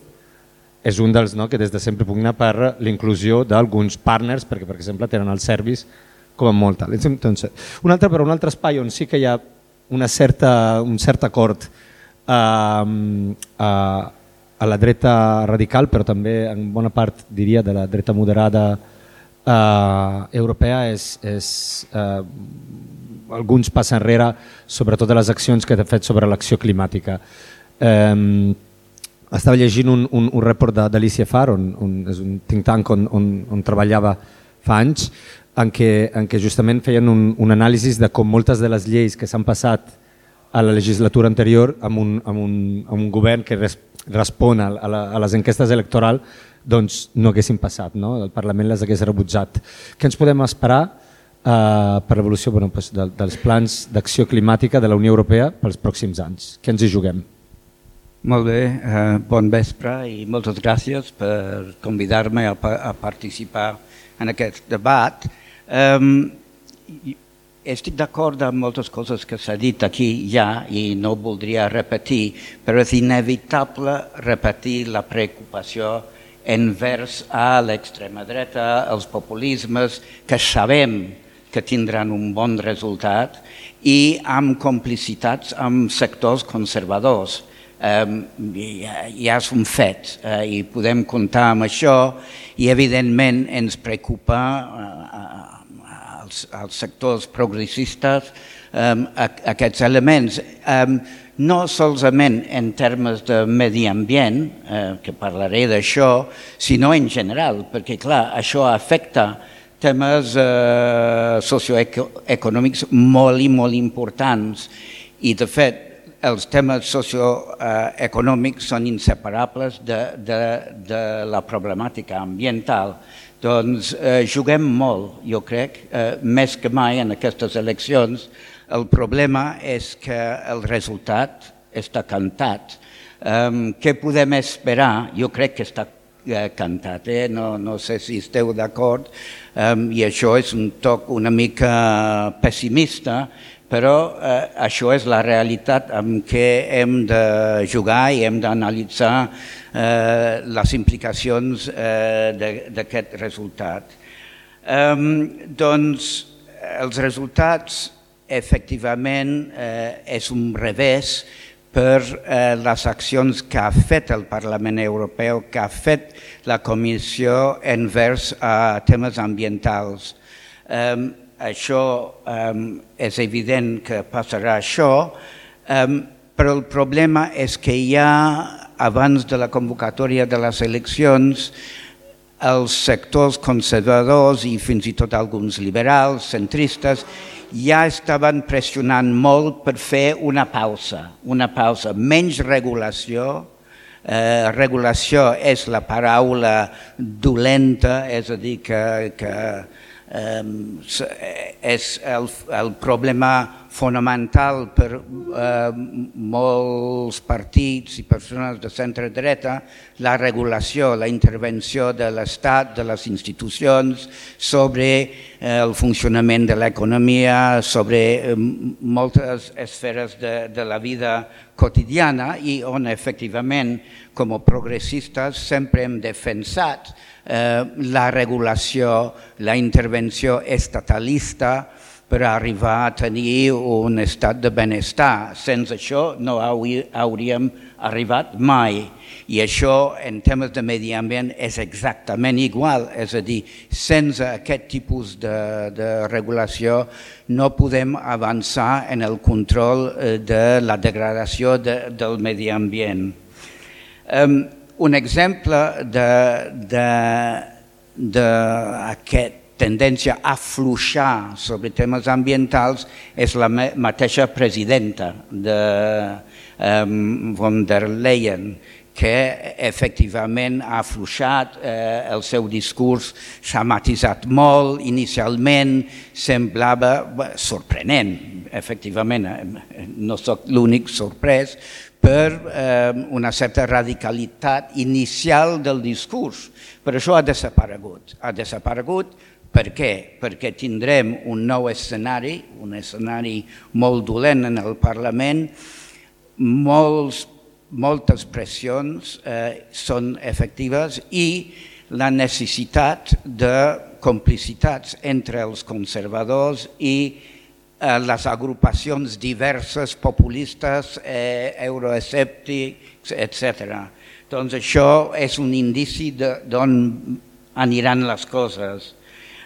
és un dels no, que des de sempre pugna per l'inclusió d'alguns partners, perquè per exemple tenen els servis com a molt tal. Doncs, un altre, però un altre espai on sí que hi ha una certa, un cert acord eh, a, a la dreta radical, però també en bona part diria de la dreta moderada eh, europea és, és eh, alguns passos enrere sobre totes les accions que ha fet sobre l'acció climàtica. Eh, estava llegint un, un, un report d'Alicia Farr, on, on, és un think tank on, on, on treballava fa anys, en què, en què justament feien un, un anàlisi de com moltes de les lleis que s'han passat a la legislatura anterior amb un, amb un, amb un govern que res, respon a, a, la, a les enquestes electorals doncs no haguessin passat, no? el Parlament les hagués rebutjat. Què ens podem esperar eh, per l'evolució bueno, doncs, de, dels plans d'acció climàtica de la Unió Europea pels pròxims anys? Què ens hi juguem? Molt bé, eh, bon vespre i moltes gràcies per convidar-me a, a participar en aquest debat. Eh, estic d'acord amb moltes coses que s'ha dit aquí ja i no voldria repetir, però és inevitable repetir la preocupació envers a l'extrema dreta, els populismes, que sabem que tindran un bon resultat i amb complicitats amb sectors conservadors. Um, ja, ja és un fet uh, i podem comptar amb això i evidentment ens preocupa uh, els, els sectors progressistes um, aquests elements. Um, no solament en termes de medi ambient, eh, que parlaré d'això, sinó en general, perquè clar, això afecta temes eh, socioeconòmics molt i molt importants i de fet els temes socioeconòmics són inseparables de, de, de la problemàtica ambiental. Doncs eh, juguem molt, jo crec, eh, més que mai en aquestes eleccions, el problema és que el resultat està cantat. Um, què podem esperar? Jo crec que està eh, cantat, eh? no, no sé si esteu d'acord, um, i això és un toc una mica pessimista, però eh, això és la realitat amb què hem de jugar i hem d'analitzar eh, les implicacions eh, d'aquest resultat. Um, doncs els resultats efectivament eh, és un revés per eh, les accions que ha fet el Parlament Europeu, que ha fet la Comissió envers a temes ambientals. Eh, això eh, és evident que passarà això, eh, però el problema és que ja abans de la convocatòria de les eleccions els sectors conservadors i fins i tot alguns liberals, centristes, ja estaven pressionant molt per fer una pausa, una pausa, menys regulació, eh, regulació és la paraula dolenta, és a dir, que, que eh, és el, el problema fonamental per eh, molts partits i persones de centre-dreta la regulació, la intervenció de l'Estat, de les institucions sobre eh, el funcionament de l'economia, sobre eh, moltes esferes de, de la vida quotidiana i on efectivament com a progressistes sempre hem defensat eh, la regulació, la intervenció estatalista per arribar a tenir un estat de benestar. Sense això no hauríem arribat mai. I això en temes de medi ambient és exactament igual, és a dir, sense aquest tipus de, de regulació no podem avançar en el control eh, de la degradació de, del medi ambient. Um, un exemple d'aquest tendència a fluixar sobre temes ambientals és la mateixa presidenta de um, von der Leyen, que efectivament ha afluixat, eh, el seu discurs s'ha matisat molt, inicialment semblava bé, sorprenent, efectivament, eh, no sóc l'únic sorprès, per eh, una certa radicalitat inicial del discurs, però això ha desaparegut. Ha desaparegut per què? Perquè tindrem un nou escenari, un escenari molt dolent en el Parlament, molts, moltes pressions eh, són efectives i la necessitat de complicitats entre els conservadors i eh, les agrupacions diverses, populistes, eh, euroescèptics, etc. Doncs això és un indici d'on aniran les coses.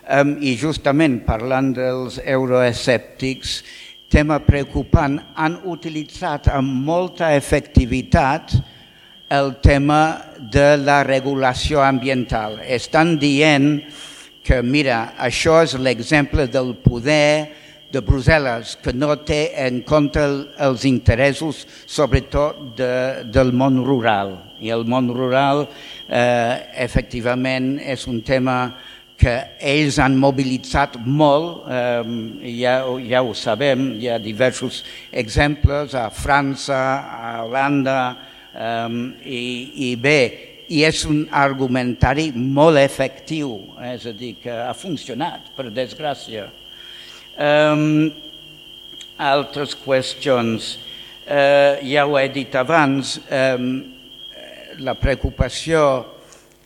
Um, I justament parlant dels euroescèptics, tema preocupant, han utilitzat amb molta efectivitat el tema de la regulació ambiental. Estan dient que, mira, això és l'exemple del poder de Brussel·les, que no té en compte els interessos, sobretot de, del món rural. I el món rural, eh, efectivament, és un tema que ells han mobilitzat molt, eh, ja, ja ho sabem, hi ha diversos exemples a França, a Holanda, eh, i, i bé, i és un argumentari molt efectiu, és a dir, que ha funcionat, per desgràcia. Um, altres qüestions, uh, ja ho he dit abans, um, la preocupació,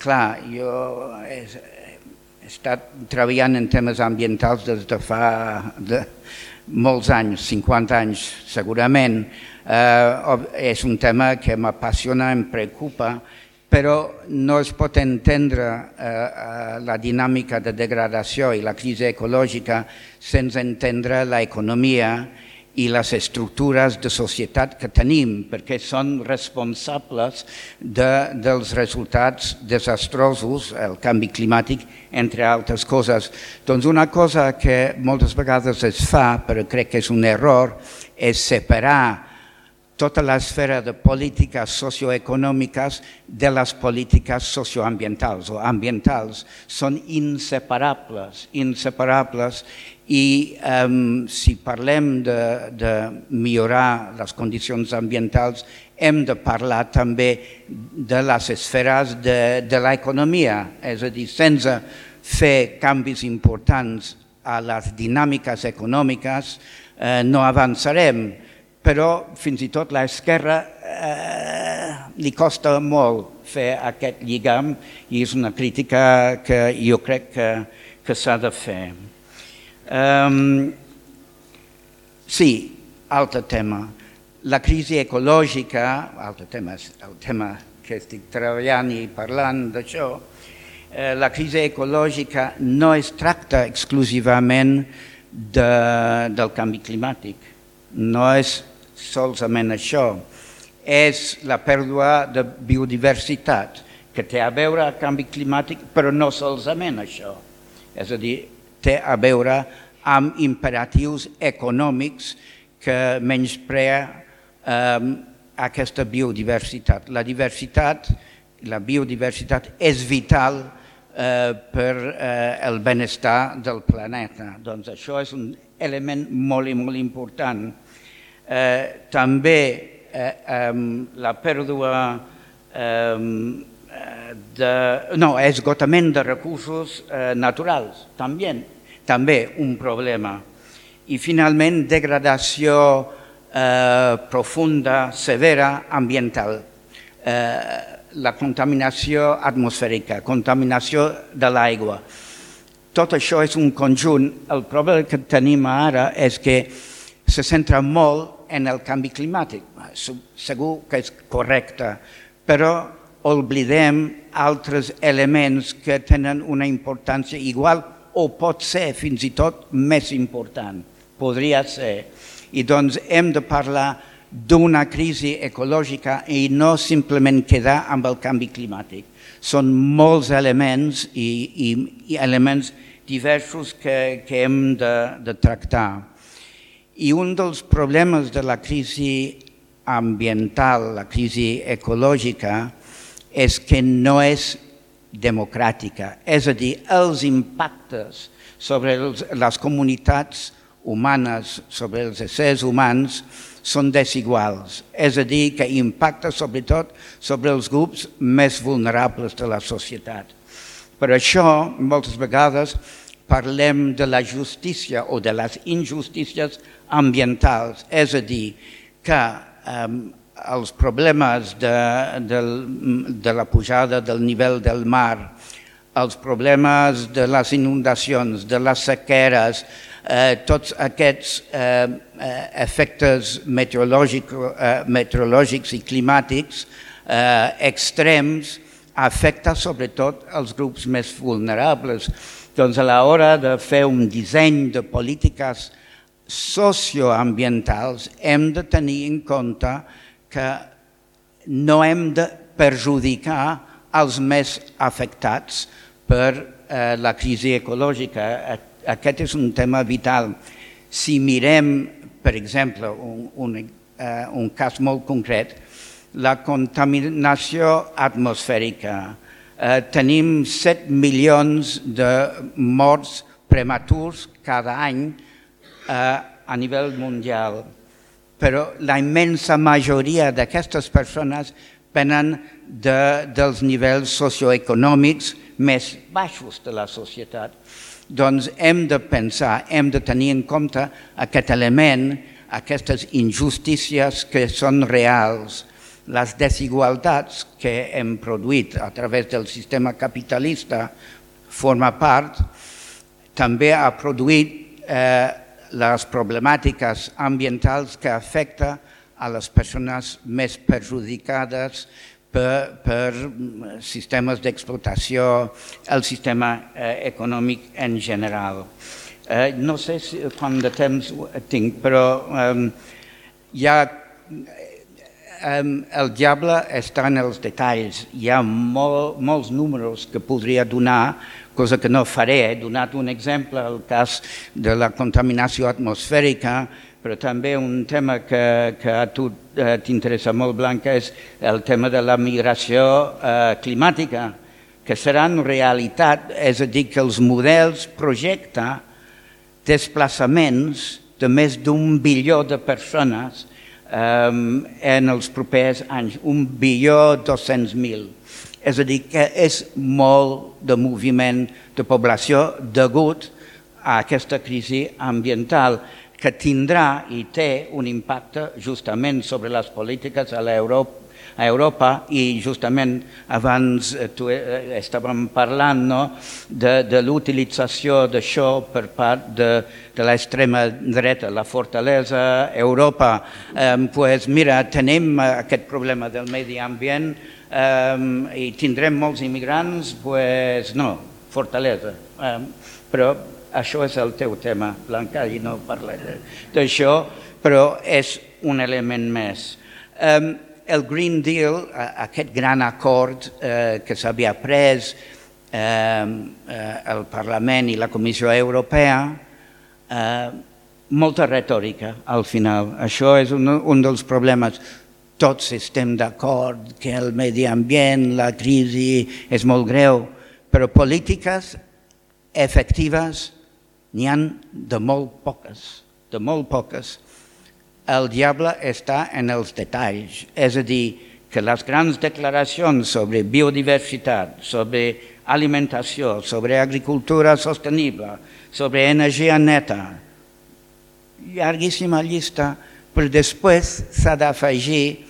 clar, jo he, estat treballant en temes ambientals des de fa de molts anys, 50 anys segurament. Eh, és un tema que m'apassiona, em preocupa, però no es pot entendre eh, eh la dinàmica de degradació i la crisi ecològica sense entendre l'economia i les estructures de societat que tenim, perquè són responsables de, dels resultats desastrosos, el canvi climàtic, entre altres coses. Doncs una cosa que moltes vegades es fa, però crec que és un error, és separar tota l'esfera de polítiques socioeconòmiques de les polítiques socioambientals o ambientals. Són inseparables, inseparables i um, si parlem de, de millorar les condicions ambientals hem de parlar també de les esferes de, de l'economia, és a dir, sense fer canvis importants a les dinàmiques econòmiques eh, no avançarem, però fins i tot l'esquerra eh, li costa molt fer aquest lligam i és una crítica que jo crec que, que s'ha de fer. Um, sí, altre tema. La crisi ecològica, altre tema, el tema que estic treballant i parlant d'això, eh, la crisi ecològica no es tracta exclusivament de, del canvi climàtic, no és solament això, és la pèrdua de biodiversitat que té a veure amb canvi climàtic, però no solament això. És a dir, té a veure amb imperatius econòmics que menysprea eh, aquesta biodiversitat. La diversitat, la biodiversitat és vital eh, per eh, el benestar del planeta. Doncs això és un element molt i molt important. Eh, també eh, eh, la pèrdua eh, de, no, esgotament de recursos eh, naturals, també, també un problema. I finalment, degradació eh, profunda, severa, ambiental. Eh, la contaminació atmosfèrica, contaminació de l'aigua. Tot això és un conjunt. El problema que tenim ara és que se centra molt en el canvi climàtic. Segur que és correcte, però oblidem altres elements que tenen una importància igual o pot ser fins i tot més important. Podria ser. I doncs hem de parlar d'una crisi ecològica i no simplement quedar amb el canvi climàtic. Són molts elements i, i, i elements diversos que, que hem de, de tractar. I un dels problemes de la crisi ambiental, la crisi ecològica, és que no és democràtica. És a dir, els impactes sobre els, les comunitats humanes, sobre els éssers humans, són desiguals, és a dir, que impacta sobretot sobre els grups més vulnerables de la societat. Per això, moltes vegades, parlem de la justícia o de les injustícies ambientals, és a dir, que eh, els problemes de, de, de la pujada del nivell del mar, els problemes de les inundacions, de les sequeres, eh, tots aquests eh, eh, efectes meteorològics, eh, meteorològics i climàtics eh, extrems afecta sobretot els grups més vulnerables. Doncs a l'hora de fer un disseny de polítiques socioambientals hem de tenir en compte que no hem de perjudicar els més afectats per eh, la crisi ecològica aquest és un tema vital. Si mirem, per exemple, un, un, uh, un cas molt concret, la contaminació atmosfèrica. Uh, tenim 7 milions de morts prematurs cada any uh, a nivell mundial, però la immensa majoria d'aquestes persones venen de, dels nivells socioeconòmics més baixos de la societat. Doncs hem de pensar, hem de tenir en compte aquest element, aquestes injustícies que són reals, les desigualtats que hem produït a través del sistema capitalista forma part, també ha produït eh, les problemàtiques ambientals que afecta a les persones més perjudicades per, per sistemes d'explotació, el sistema eh, econòmic en general. Eh, no sé si, quant de temps tinc, però eh, hi ha, eh, el diable està en els detalls. Hi ha molt, molts números que podria donar, cosa que no faré. He donat un exemple, el cas de la contaminació atmosfèrica, però també un tema que, que a tu eh, t'interessa molt, Blanca, és el tema de la migració eh, climàtica, que serà en realitat, és a dir, que els models projecta desplaçaments de més d'un bilió de persones eh, en els propers anys, un bilió dos-cents mil. És a dir, que és molt de moviment de població degut a aquesta crisi ambiental que tindrà i té un impacte justament sobre les polítiques a l'Europa a Europa i justament abans eh, tu, eh, estàvem parlant no, de, de l'utilització d'això per part de, de l'extrema dreta, la fortalesa Europa. Eh, pues mira, tenim aquest problema del medi ambient eh, i tindrem molts immigrants, pues no, fortalesa. Eh, però això és el teu tema, Blanca, i no parlaré d'això, però és un element més. Um, el Green Deal, aquest gran acord eh, que s'havia pres eh, el Parlament i la Comissió Europea, eh, molta retòrica al final. Això és un, un dels problemes. Tots estem d'acord que el medi ambient, la crisi és molt greu, però polítiques efectives n'hi han de molt poques, de molt poques. El diable està en els detalls, és a dir, que les grans declaracions sobre biodiversitat, sobre alimentació, sobre agricultura sostenible, sobre energia neta, llarguíssima llista, però després s'ha d'afegir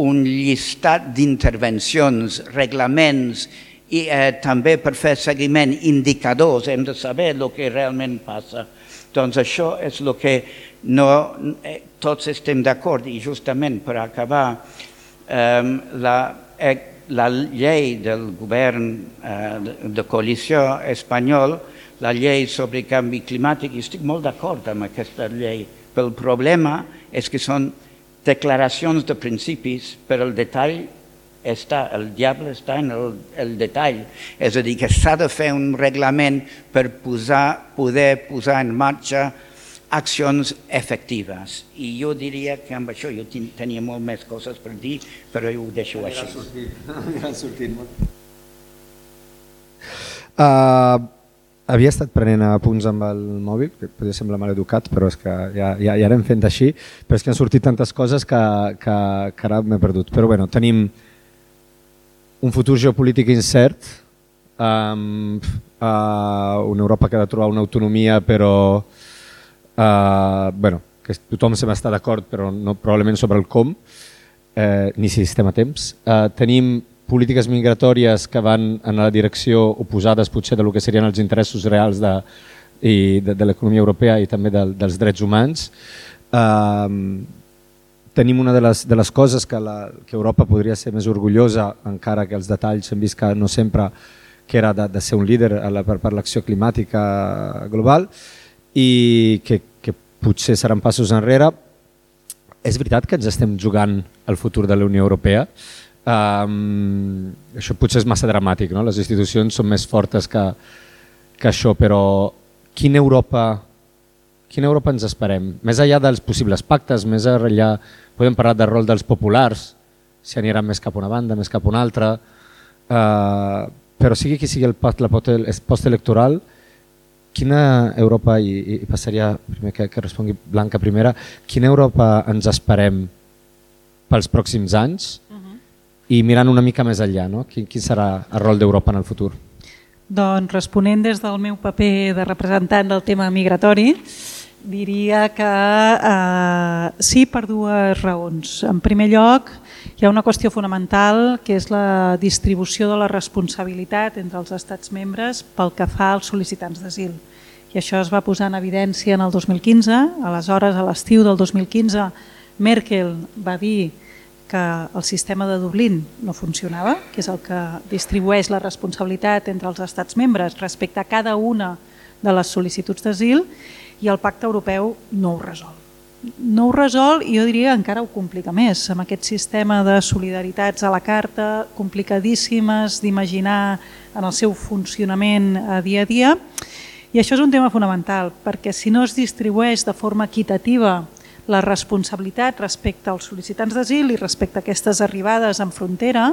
un llistat d'intervencions, reglaments i eh, també per fer seguiment indicadors. Hem de saber el que realment passa. Doncs això és el que no, eh, tots estem d'acord. I justament per acabar eh, la, eh, la llei del govern eh, de, coalició espanyol, la llei sobre canvi climàtic, i estic molt d'acord amb aquesta llei, però el problema és que són declaracions de principis, però el detall està, el diable està en el, el detall. És a dir, que s'ha de fer un reglament per posar, poder posar en marxa accions efectives. I jo diria que amb això jo tenia molt més coses per dir, però jo ho deixo així. Anirà sortint. Uh, havia estat prenent apunts amb el mòbil, que podria semblar mal educat, però és que ja, ja, ja anem fent així, però és que han sortit tantes coses que, que, que ara m'he perdut. Però bueno, tenim un futur geopolític incert, um, uh, una Europa que ha de trobar una autonomia però uh, bueno, que tothom se m'està d'acord però no, probablement sobre el com, eh, ni si estem a temps. Uh, tenim polítiques migratòries que van en la direcció oposades potser de lo que serien els interessos reals de, i de, de l'economia europea i també de, dels drets humans. Uh, tenim una de les, de les coses que, la, que Europa podria ser més orgullosa, encara que els detalls hem vist que no sempre que era de, de ser un líder a la, per, per l'acció climàtica global i que, que potser seran passos enrere. És veritat que ens estem jugant el futur de la Unió Europea. Um, això potser és massa dramàtic, no? les institucions són més fortes que, que això, però quina Europa quina Europa ens esperem? Més enllà dels possibles pactes, més enllà podem parlar del rol dels populars, si aniran més cap a una banda, més cap a una altra, uh, però sigui qui sigui el post-electoral, quina Europa, i, i passaria primer que, que respongui Blanca primera, quina Europa ens esperem pels pròxims anys. I mirant una mica més enllà, no? quin, quin serà el rol d'Europa en el futur? Doncs responent des del meu paper de representant del tema migratori, Diria que eh, sí per dues raons. En primer lloc, hi ha una qüestió fonamental que és la distribució de la responsabilitat entre els estats membres pel que fa als sol·licitants d'asil. I això es va posar en evidència en el 2015. Aleshores, a l'estiu del 2015, Merkel va dir que el sistema de Dublín no funcionava, que és el que distribueix la responsabilitat entre els estats membres respecte a cada una de les sol·licituds d'asil i el pacte europeu no ho resol. No ho resol i jo diria encara ho complica més, amb aquest sistema de solidaritats a la carta, complicadíssimes d'imaginar en el seu funcionament a dia a dia. I això és un tema fonamental, perquè si no es distribueix de forma equitativa la responsabilitat respecte als sol·licitants d'asil i respecte a aquestes arribades en frontera,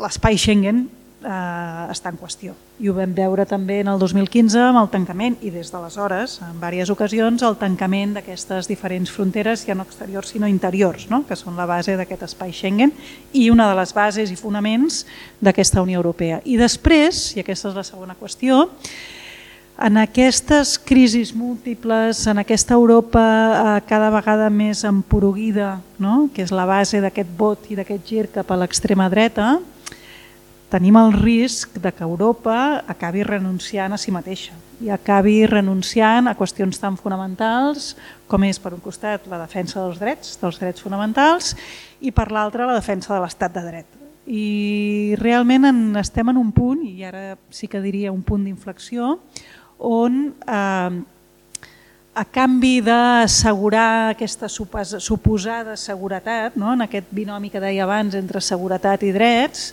l'espai Schengen eh, està en qüestió. I ho vam veure també en el 2015 amb el tancament i des d'aleshores, en diverses ocasions, el tancament d'aquestes diferents fronteres, ja no exteriors sinó interiors, no? que són la base d'aquest espai Schengen i una de les bases i fonaments d'aquesta Unió Europea. I després, i aquesta és la segona qüestió, en aquestes crisis múltiples, en aquesta Europa eh, cada vegada més emporuguida, no? que és la base d'aquest vot i d'aquest gir cap a l'extrema dreta, tenim el risc de que Europa acabi renunciant a si mateixa i acabi renunciant a qüestions tan fonamentals com és per un costat la defensa dels drets, dels drets fonamentals i per l'altre la defensa de l'estat de dret. I realment en, estem en un punt, i ara sí que diria un punt d'inflexió, on eh, a canvi d'assegurar aquesta suposada seguretat, no? en aquest binomi que deia abans entre seguretat i drets,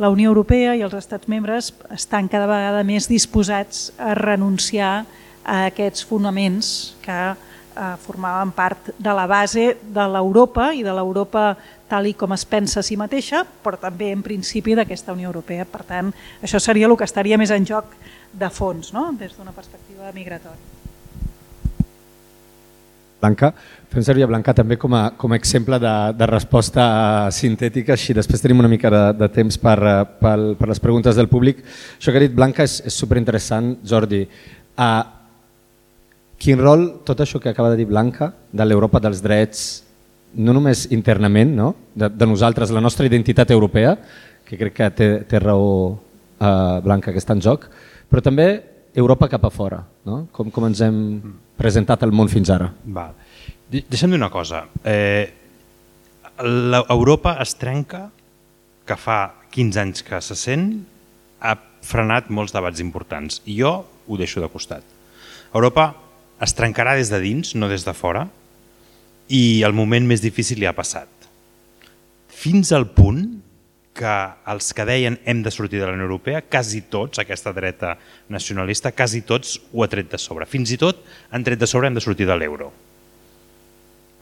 la Unió Europea i els estats membres estan cada vegada més disposats a renunciar a aquests fonaments que eh, formaven part de la base de l'Europa i de l'Europa tal i com es pensa a si mateixa, però també en principi d'aquesta Unió Europea. Per tant, això seria el que estaria més en joc de fons, no? des d'una perspectiva migratòria. Blanca, fem servir a Blanca també com a, com a exemple de, de resposta sintètica, així després tenim una mica de, de temps per, per, per les preguntes del públic. Això que ha dit Blanca és, és superinteressant, Jordi. Uh, quin rol tot això que acaba de dir Blanca, de l'Europa dels drets, no només internament, no? De, de nosaltres, la nostra identitat europea, que crec que té, té raó uh, Blanca que està en joc, però també Europa cap a fora, no? com, com ens hem presentat al món fins ara. Va. Deixa'm dir una cosa. Eh, Europa es trenca, que fa 15 anys que se sent, ha frenat molts debats importants i jo ho deixo de costat. Europa es trencarà des de dins, no des de fora, i el moment més difícil li ha passat. Fins al punt que els que deien hem de sortir de la Unió Europea, quasi tots, aquesta dreta nacionalista, quasi tots ho ha tret de sobre. Fins i tot han tret de sobre hem de sortir de l'euro.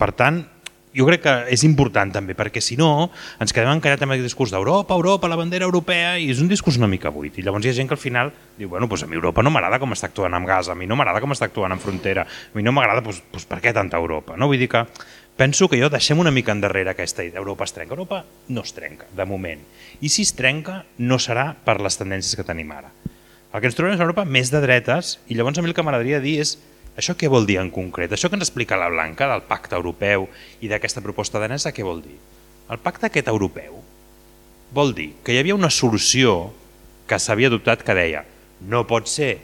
Per tant, jo crec que és important també, perquè si no ens quedem encallat amb el discurs d'Europa, Europa, la bandera europea, i és un discurs una mica buit. I llavors hi ha gent que al final diu, bueno, doncs a mi Europa no m'agrada com està actuant amb gas, a mi no m'agrada com està actuant en frontera, a mi no m'agrada, doncs, doncs per què tanta Europa? No? Vull dir que penso que jo deixem una mica endarrere aquesta idea. Europa es trenca. Europa no es trenca, de moment. I si es trenca, no serà per les tendències que tenim ara. El que ens trobem és Europa més de dretes i llavors a mi el que m'agradaria dir és això què vol dir en concret? Això que ens explica la Blanca del pacte europeu i d'aquesta proposta danesa, què vol dir? El pacte aquest europeu vol dir que hi havia una solució que s'havia adoptat que deia no pot ser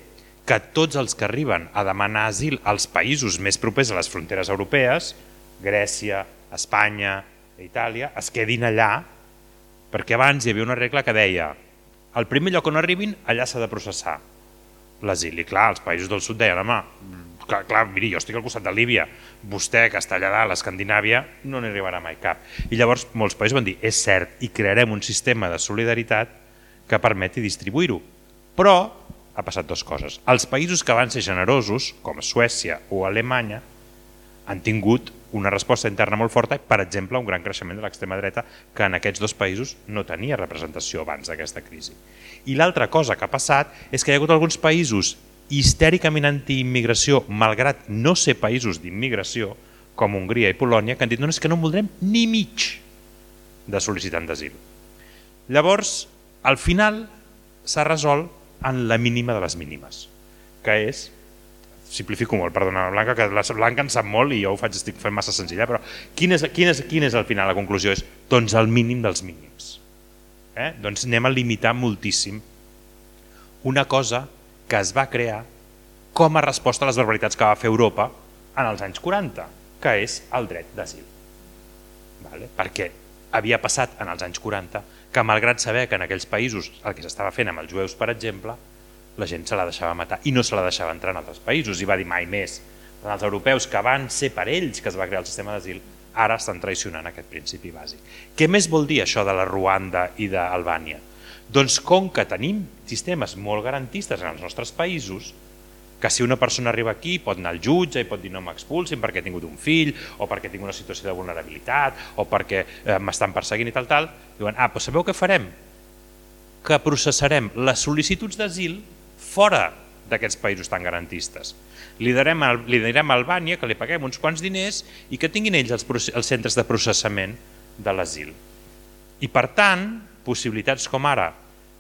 que tots els que arriben a demanar asil als països més propers a les fronteres europees Grècia, Espanya, Itàlia, es quedin allà, perquè abans hi havia una regla que deia al primer lloc on arribin, allà s'ha de processar l'asil. I clar, els països del sud deien, home, clar, clar, miri, jo estic al costat de Líbia, vostè que està allà dalt, l'Escandinàvia, no n'hi arribarà mai cap. I llavors molts països van dir, és cert, i crearem un sistema de solidaritat que permeti distribuir-ho. Però ha passat dues coses. Els països que van ser generosos, com Suècia o Alemanya, han tingut una resposta interna molt forta, per exemple, un gran creixement de l'extrema dreta que en aquests dos països no tenia representació abans d'aquesta crisi. I l'altra cosa que ha passat és que hi ha hagut alguns països histèricament antiimmigració, malgrat no ser països d'immigració, com Hongria i Polònia, que han dit no, és que no en voldrem ni mig de sol·licitant d'asil. Llavors, al final s'ha resolt en la mínima de les mínimes, que és simplifico molt, perdona, Blanca, que la Blanca en sap molt i jo ho faig, estic fent massa senzilla, però quin és, quin és, quin és al final la conclusió? És, doncs el mínim dels mínims. Eh? Doncs anem a limitar moltíssim una cosa que es va crear com a resposta a les barbaritats que va fer Europa en els anys 40, que és el dret d'asil. Vale? Perquè havia passat en els anys 40 que malgrat saber que en aquells països el que s'estava fent amb els jueus, per exemple, la gent se la deixava matar i no se la deixava entrar en altres països i va dir mai més. Els europeus que van ser per ells que es va crear el sistema d'asil ara estan traicionant aquest principi bàsic. Què més vol dir això de la Ruanda i d'Albània? Doncs com que tenim sistemes molt garantistes en els nostres països, que si una persona arriba aquí pot anar al jutge i pot dir no m'expulsin perquè he tingut un fill o perquè tinc una situació de vulnerabilitat o perquè eh, m'estan perseguint i tal, tal, diuen, ah, doncs sabeu què farem? Que processarem les sol·licituds d'asil fora d'aquests països tan garantistes. Li direm, li direm a Albània que li paguem uns quants diners i que tinguin ells els, els centres de processament de l'asil. I per tant, possibilitats com ara,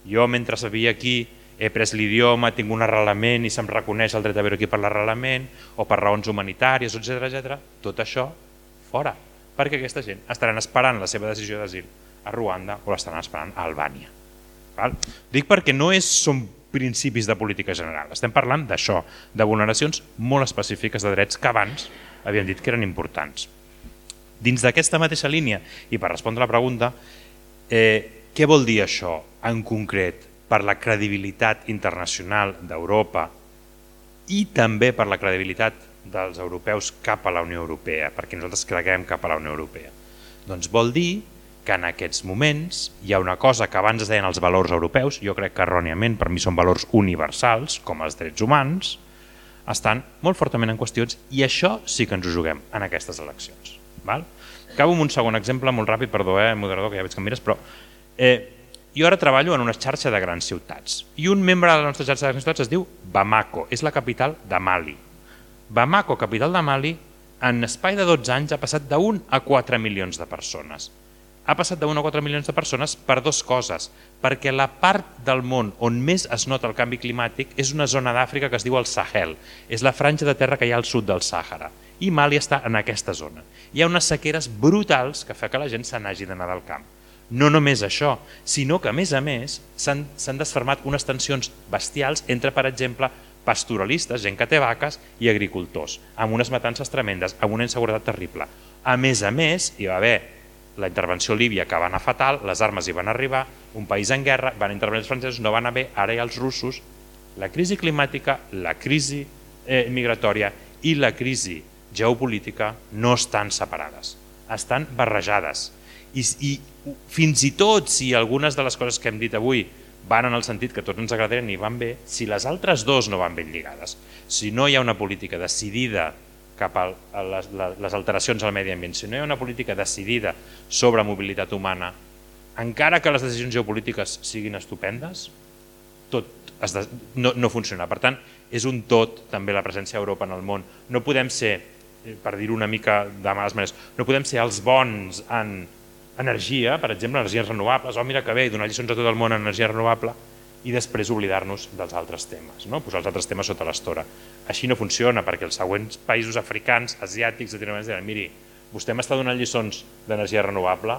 jo mentre sabia aquí he pres l'idioma, tinc un arrelament i se'm reconeix el dret a veure aquí per l'arrelament o per raons humanitàries, etc etc. tot això fora, perquè aquesta gent estaran esperant la seva decisió d'asil a Ruanda o l'estaran esperant a Albània. Val? Dic perquè no és, són principis de política general. Estem parlant d'això, de vulneracions molt específiques de drets que abans havien dit que eren importants. Dins d'aquesta mateixa línia, i per respondre a la pregunta, eh, què vol dir això en concret per la credibilitat internacional d'Europa i també per la credibilitat dels europeus cap a la Unió Europea, perquè nosaltres creguem cap a la Unió Europea. Doncs vol dir que en aquests moments hi ha una cosa que abans es deien els valors europeus, jo crec que erròniament per mi són valors universals, com els drets humans, estan molt fortament en qüestions i això sí que ens ho juguem en aquestes eleccions. Val? Acabo amb un segon exemple molt ràpid, perdó, eh, moderador, que ja veig que mires, però eh, jo ara treballo en una xarxa de grans ciutats i un membre de la nostra xarxa de grans ciutats es diu Bamako, és la capital de Mali. Bamako, capital de Mali, en espai de 12 anys ha passat 1 a 4 milions de persones ha passat de 1 a 4 milions de persones per dues coses. Perquè la part del món on més es nota el canvi climàtic és una zona d'Àfrica que es diu el Sahel. És la franja de terra que hi ha al sud del Sàhara. I Mali està en aquesta zona. Hi ha unes sequeres brutals que fa que la gent se n'hagi d'anar del camp. No només això, sinó que a més a més s'han desfermat unes tensions bestials entre, per exemple, pastoralistes, gent que té vaques, i agricultors, amb unes matances tremendes, amb una inseguretat terrible. A més a més, hi va haver la intervenció líbia que va anar fatal, les armes hi van arribar, un país en guerra, van intervenir els francesos, no van haver, ara hi ha els russos, la crisi climàtica, la crisi eh, migratòria i la crisi geopolítica no estan separades, estan barrejades. I, I fins i tot si algunes de les coses que hem dit avui van en el sentit que tots ens agradarien i van bé, si les altres dos no van ben lligades, si no hi ha una política decidida cap a les, les alteracions al medi ambient, si no hi ha una política decidida sobre mobilitat humana, encara que les decisions geopolítiques siguin estupendes, tot es de, no, no funciona. Per tant, és un tot també la presència d'Europa en el món. No podem ser, eh, per dir una mica de males maneres, no podem ser els bons en energia, per exemple, energies renovables, oh mira que bé, donar lliçons a tot el món en energia renovable, i després oblidar-nos dels altres temes, no? posar els altres temes sota l'estora. Així no funciona perquè els següents països africans, asiàtics, latinoamericans diran miri, vostè m'està donant lliçons d'energia renovable,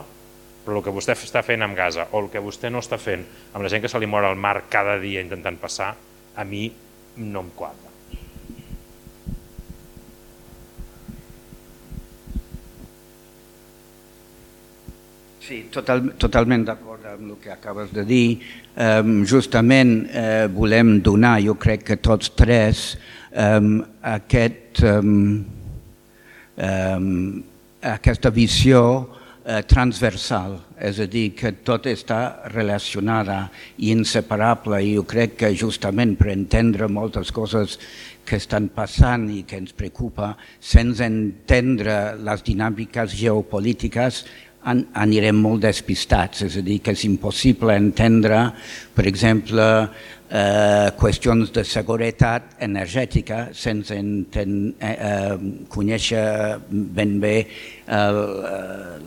però el que vostè està fent amb Gaza o el que vostè no està fent amb la gent que se li mor al mar cada dia intentant passar, a mi no em quadra. Sí, total, totalment d'acord amb el que acabes de dir. Um, justament uh, volem donar, jo crec que tots tres, um, aquest, um, um, aquesta visió uh, transversal, és a dir, que tot està relacionada i inseparable i jo crec que justament per entendre moltes coses que estan passant i que ens preocupa, sense entendre les dinàmiques geopolítiques, an, anirem molt despistats, és a dir, que és impossible entendre, per exemple, eh, qüestions de seguretat energètica sense enten, eh, eh, conèixer ben bé eh,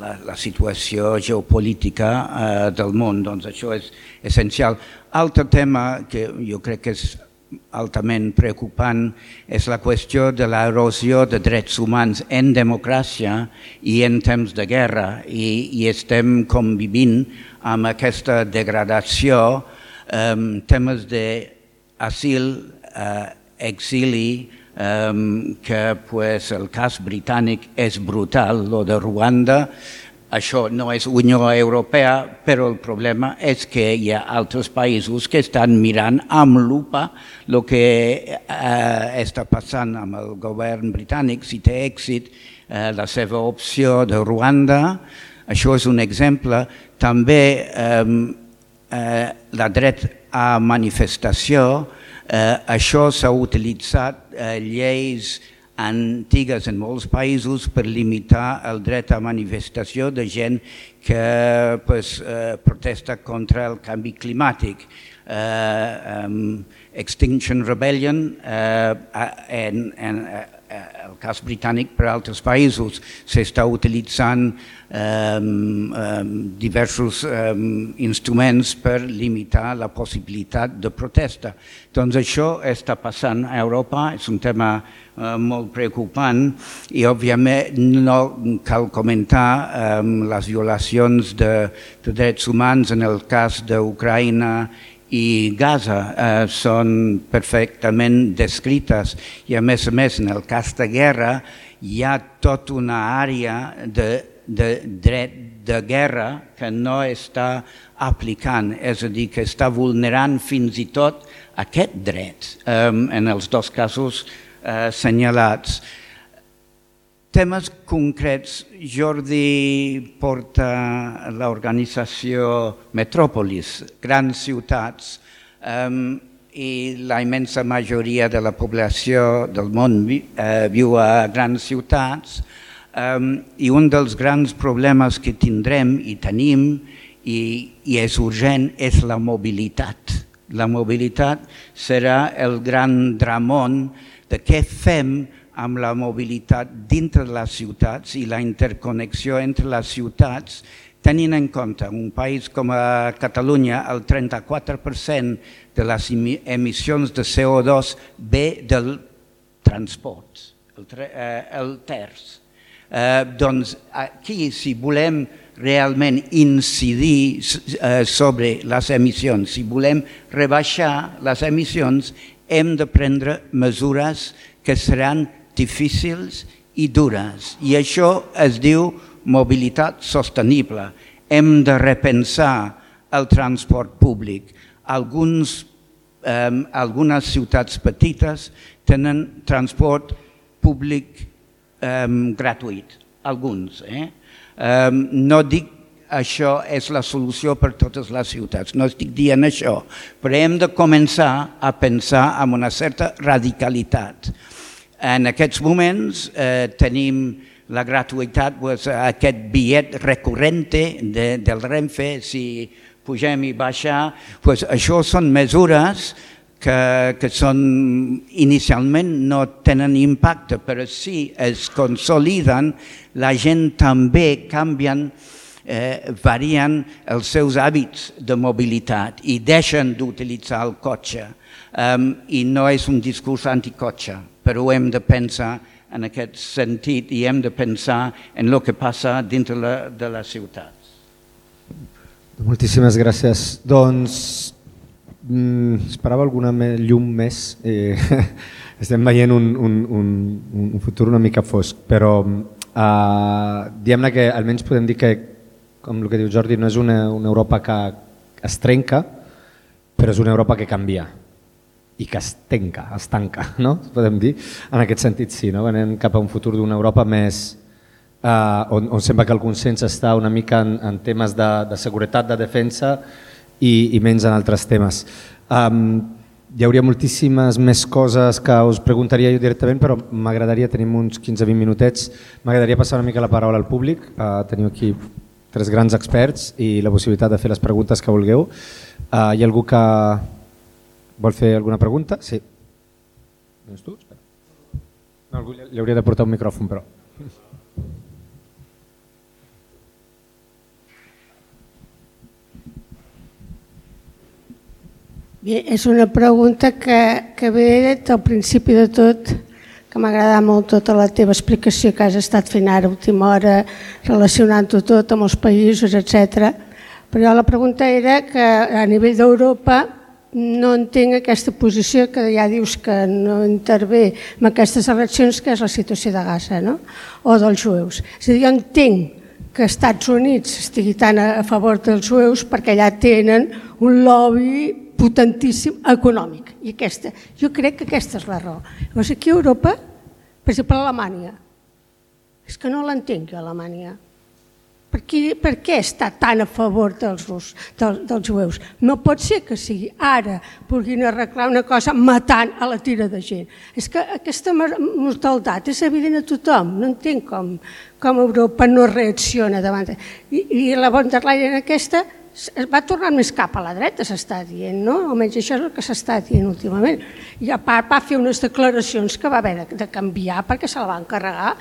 la, la situació geopolítica eh, del món. Doncs això és essencial. Altre tema que jo crec que és altament preocupant és la qüestió de l'erosió de drets humans en democràcia i en temps de guerra. I, i estem convivint amb aquesta degradació, um, temes d'asil, uh, exili, um, que pues, el cas britànic és brutal, lo de Ruanda, això no és Unió Europea, però el problema és que hi ha altres països que estan mirant amb lupa el que eh, està passant amb el govern britànic, si té èxit eh, la seva opció de Ruanda. Això és un exemple. També eh, eh, la dret a manifestació, eh, això s'ha utilitzat eh, lleis antigues en molts països per limitar el dret a manifestació de gent que pues, eh, protesta contra el canvi climàtic. Uh, um, Extinction Rebellion uh, en, en, el cas britànic per altres països s'està utilitzant um, diversos um, instruments per limitar la possibilitat de protesta. Doncs això està passant a Europa, és un tema uh, molt preocupant i òbviament no cal comentar um, les violacions de, de drets humans en el cas d'Ucraïna i Gaza eh, són perfectament descrites i a més a més en el cas de guerra hi ha tota una àrea de, de dret de guerra que no està aplicant, és a dir, que està vulnerant fins i tot aquest dret. Um, en els dos casos eh, assenyalats. Temes concrets, Jordi porta l'organització Metròpolis, grans ciutats, um, i la immensa majoria de la població del món vi, eh, viu a grans ciutats um, i un dels grans problemes que tindrem i tenim i, i és urgent és la mobilitat. La mobilitat serà el gran dramón de què fem amb la mobilitat dintre de les ciutats i la interconnexió entre les ciutats tenint en compte un país com a Catalunya, el 34% de les emissions de CO2 ve del transport, el, eh, el terç. Eh, doncs aquí, si volem realment incidir eh, sobre les emissions, si volem rebaixar les emissions, hem de prendre mesures que seran difícils i dures. I això es diu mobilitat sostenible. Hem de repensar el transport públic. Alguns, eh, algunes ciutats petites tenen transport públic eh, gratuït, alguns. Eh? Eh, no dic això és la solució per totes les ciutats, no estic dient això, però hem de començar a pensar amb una certa radicalitat. En aquests moments eh, tenim la gratuïtat, pues, aquest bitllet recurrente de, del Renfe, si pugem i baixar, pues, això són mesures que, que són, inicialment no tenen impacte, però si es consoliden, la gent també canvien, eh, varien els seus hàbits de mobilitat i deixen d'utilitzar el cotxe. Um, I no és un discurs anticotxe, però hem de pensar en aquest sentit i hem de pensar en el que passa dintre la, de les ciutats. Moltíssimes gràcies. Doncs mm, esperava alguna llum més. Eh, estem veient un, un, un, un futur una mica fosc, però eh, diguem-ne que almenys podem dir que, com el que diu Jordi, no és una, una Europa que es trenca, però és una Europa que canvia i que es tenca, es tanca, no? podem dir. En aquest sentit sí, no? venem cap a un futur d'una Europa més eh, on, on sembla que el consens està una mica en, en temes de, de seguretat, de defensa i, i menys en altres temes. Um, hi hauria moltíssimes més coses que us preguntaria jo directament, però m'agradaria, tenim uns 15-20 minutets, m'agradaria passar una mica la paraula al públic. Uh, teniu aquí tres grans experts i la possibilitat de fer les preguntes que vulgueu. Uh, hi ha algú que, Vol fer alguna pregunta? Sí. Doncs tu? Espera. No, algú li hauria de portar un micròfon, però... Bé, és una pregunta que, que ve del principi de tot, que m'ha agradat molt tota la teva explicació que has estat fent ara a última hora, relacionant-ho tot amb els països, etc. Però la pregunta era que a nivell d'Europa no entenc aquesta posició que ja dius que no intervé en aquestes eleccions, que és la situació de Gaza no? o dels jueus. És a dir, jo entenc que Estats Units estigui tan a favor dels jueus perquè allà tenen un lobby potentíssim econòmic. I aquesta, jo crec que aquesta és la raó. Llavors, aquí a Europa, per exemple, a Alemanya, és que no l'entenc jo, Alemanya. Per què, per què està tan a favor dels, dels, dels jueus? No pot ser que sigui ara puguin arreglar una cosa matant a la tira de gent. És que aquesta mortalitat és evident a tothom. No entenc com, com Europa no reacciona davant. I, i la von der Leyen aquesta es va tornar més cap a la dreta, s'està dient, no? Almenys això és el que s'està dient últimament. I a part va fer unes declaracions que va haver de, de canviar perquè se la van carregar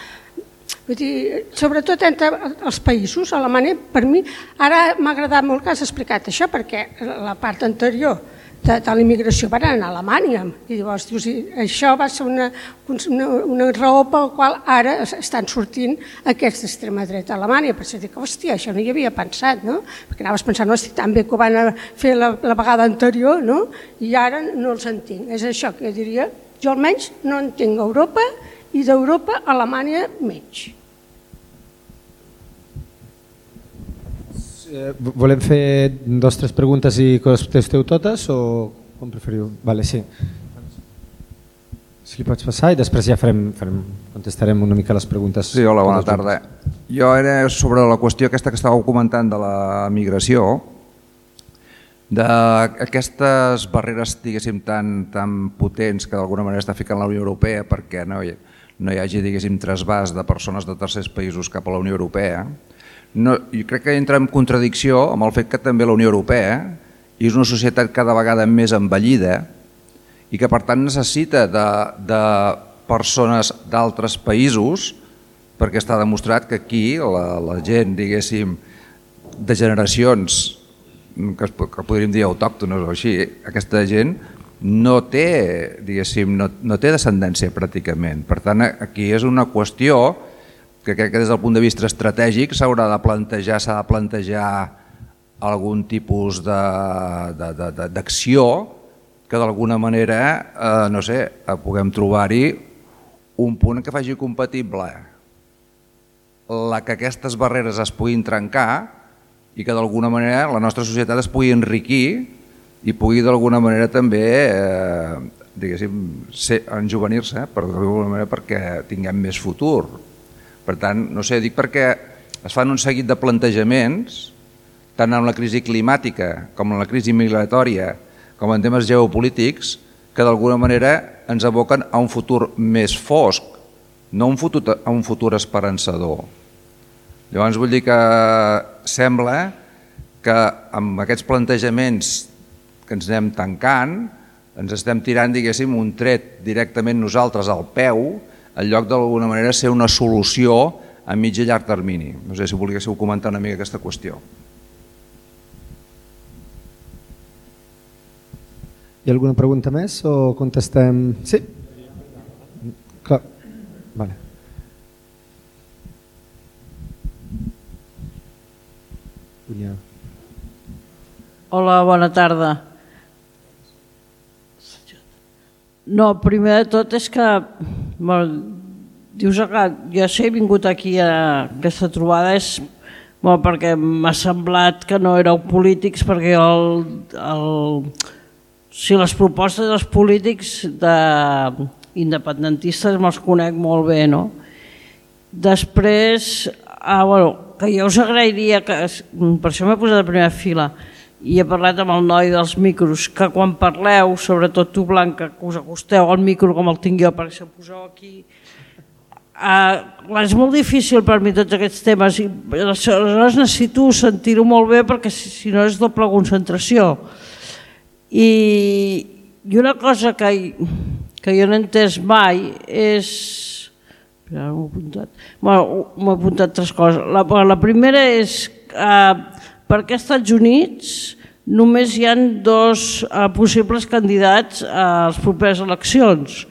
Vull dir, sobretot entre els països, Alemanya, per mi, ara m'ha agradat molt que has explicat això, perquè la part anterior de, de la immigració va anar a Alemanya, i llavors dius, això va ser una, una, una raó pel qual ara estan sortint aquesta extrema dreta a Alemanya, per això dic, hòstia, això no hi havia pensat, no? Perquè anaves pensant, estic tan bé que ho van fer la, la vegada anterior, no? I ara no els entenc. És això que jo diria, jo almenys no entenc Europa i d'Europa Alemanya menys. Eh, volem fer dos tres preguntes i contesteu totes o com preferiu? Vale, sí. Si li pots passar i després ja farem, farem, contestarem una mica les preguntes. Sí, hola, bona tarda. Jo era sobre la qüestió aquesta que estàveu comentant de la migració, d'aquestes barreres, diguéssim, tan, tan potents que d'alguna manera està ficant la Unió Europea perquè no hi, no hi hagi, diguéssim, trasbàs de persones de tercers països cap a la Unió Europea, no, jo crec que entra en contradicció amb el fet que també la Unió Europea és una societat cada vegada més envellida i que per tant necessita de, de persones d'altres països perquè està demostrat que aquí la, la gent, diguéssim, de generacions que, que podríem dir autòctones o així, aquesta gent no té, diguéssim, no, no té descendència pràcticament. Per tant, aquí és una qüestió que crec que des del punt de vista estratègic s'haurà de plantejar, s'ha de plantejar algun tipus d'acció que d'alguna manera, eh, no sé, eh, puguem trobar-hi un punt que faci compatible la que aquestes barreres es puguin trencar i que d'alguna manera la nostra societat es pugui enriquir i pugui d'alguna manera també eh, diguéssim, enjuvenir-se per d'alguna manera perquè tinguem més futur. Per tant, no sé, dic perquè es fan un seguit de plantejaments tant en la crisi climàtica com en la crisi migratòria com en temes geopolítics que d'alguna manera ens aboquen a un futur més fosc, no un futur, a un futur esperançador. Llavors vull dir que sembla que amb aquests plantejaments que ens anem tancant ens estem tirant, diguéssim, un tret directament nosaltres al peu en lloc d'alguna manera ser una solució a mig i llarg termini. No sé si volguéssiu comentar una mica aquesta qüestió. Hi ha alguna pregunta més o contestem? Sí? Clar. Vale. Hola, bona tarda. No, primer de tot és que bueno, dius que jo sé, he vingut aquí a aquesta trobada és bueno, perquè m'ha semblat que no éreu polítics perquè el, el, si les propostes dels polítics de, independentistes me'ls conec molt bé, no? Després, ah, bueno, que jo us agrairia, que, per això m'he posat a primera fila, i he parlat amb el noi dels micros, que quan parleu, sobretot tu Blanca, que us acosteu al micro com el tinc jo, perquè si el poseu aquí, uh, és molt difícil per mi tots aquests temes, i aleshores necessito sentir-ho molt bé perquè si, si no és doble concentració. I, i una cosa que, que jo no he entès mai és m'ho he apuntat. Bueno, m'he apuntat tres coses. La, la primera és eh, per què als Estats Units només hi han dos eh, possibles candidats a les properes eleccions,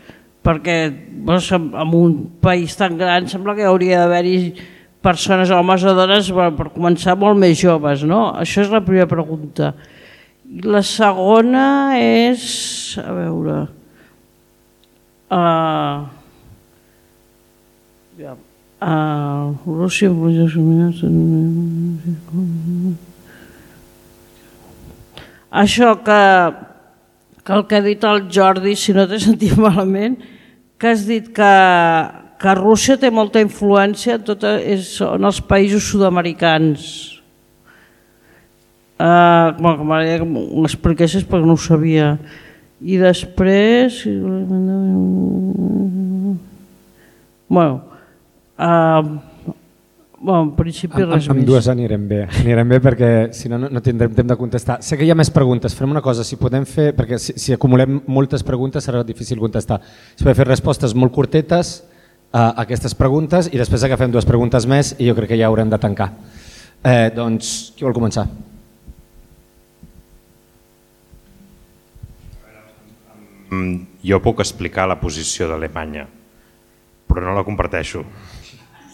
perquè bueno, en un país tan gran sembla que hauria d'haver-hi persones, homes o dones, per començar molt més joves. No? Això és la primera pregunta. I la segona és, a veure, uh, Uh, Rússia això que, que el que ha dit el Jordi, si no t'he sentit malament, que has dit que, que Rússia té molta influència en, tot, és, en els països sud-americans. Uh, bueno, que m'agradaria que m'expliquessis perquè no ho sabia. I després... Bueno, Uh, bueno, en principi res amb, amb dues anirem bé, anirem bé perquè si no, no tindrem temps de contestar. Sé que hi ha més preguntes, farem una cosa, si podem fer, perquè si, si acumulem moltes preguntes serà difícil contestar. Si podem fer respostes molt curtetes a aquestes preguntes i després agafem dues preguntes més i jo crec que ja haurem de tancar. Eh, doncs, qui vol començar? Mm, Jo puc explicar la posició d'Alemanya, però no la comparteixo.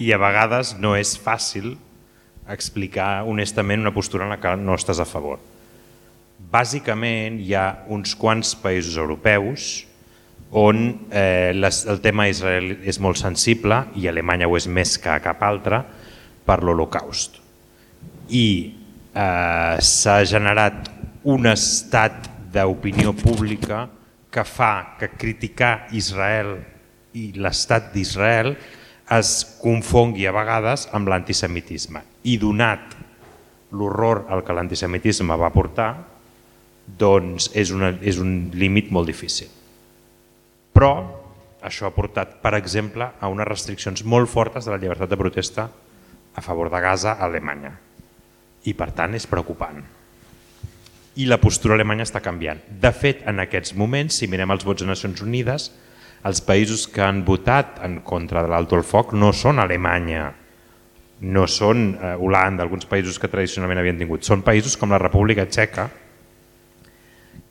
I a vegades no és fàcil explicar honestament una postura en la que no estàs a favor. Bàsicament hi ha uns quants països europeus on eh, les, el tema Israel és molt sensible i Alemanya ho és més que cap altre per l'Holocaust. I eh, s'ha generat un estat d'opinió pública que fa que criticar Israel i l'estat d'Israel es confongui a vegades amb l'antisemitisme. I donat l'horror al que l'antisemitisme va portar, doncs és, una, és un límit molt difícil. Però això ha portat, per exemple, a unes restriccions molt fortes de la llibertat de protesta a favor de Gaza a Alemanya. I per tant és preocupant. I la postura alemanya està canviant. De fet, en aquests moments, si mirem els vots de Nacions Unides, els països que han votat en contra de l'alto el foc no són Alemanya, no són eh, Holanda, alguns països que tradicionalment havien tingut, són països com la República Txeca,